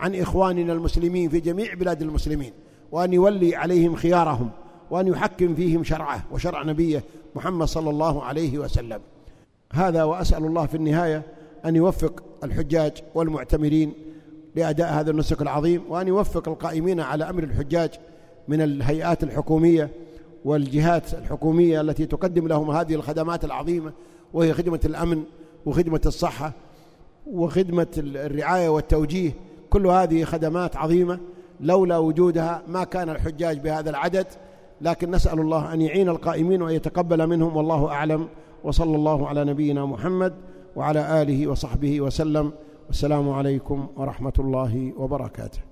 عن إخواننا المسلمين في جميع بلاد المسلمين وأن يولي عليهم خيارهم وأن يحكم فيهم شرعه وشرع نبيه محمد صلى الله عليه وسلم. هذا وأسأل الله في النهاية أن يوفق الحجاج والمعتمرين لأداء هذا النسك العظيم وأن يوفق القائمين على أمر الحجاج من الهيئات الحكومية والجهات الحكومية التي تقدم لهم هذه الخدمات العظيمة وهي خدمة الأمن وخدمة الصحة وخدمة الرعاية والتوجيه كل هذه خدمات عظيمة لولا وجودها ما كان الحجاج بهذا العدد لكن نسأل الله أن يعين القائمين وأن يتقبل منهم والله أعلم. وصلى الله على نبينا محمد وعلى آله وصحبه وسلم. والسلام عليكم ورحمة الله وبركاته.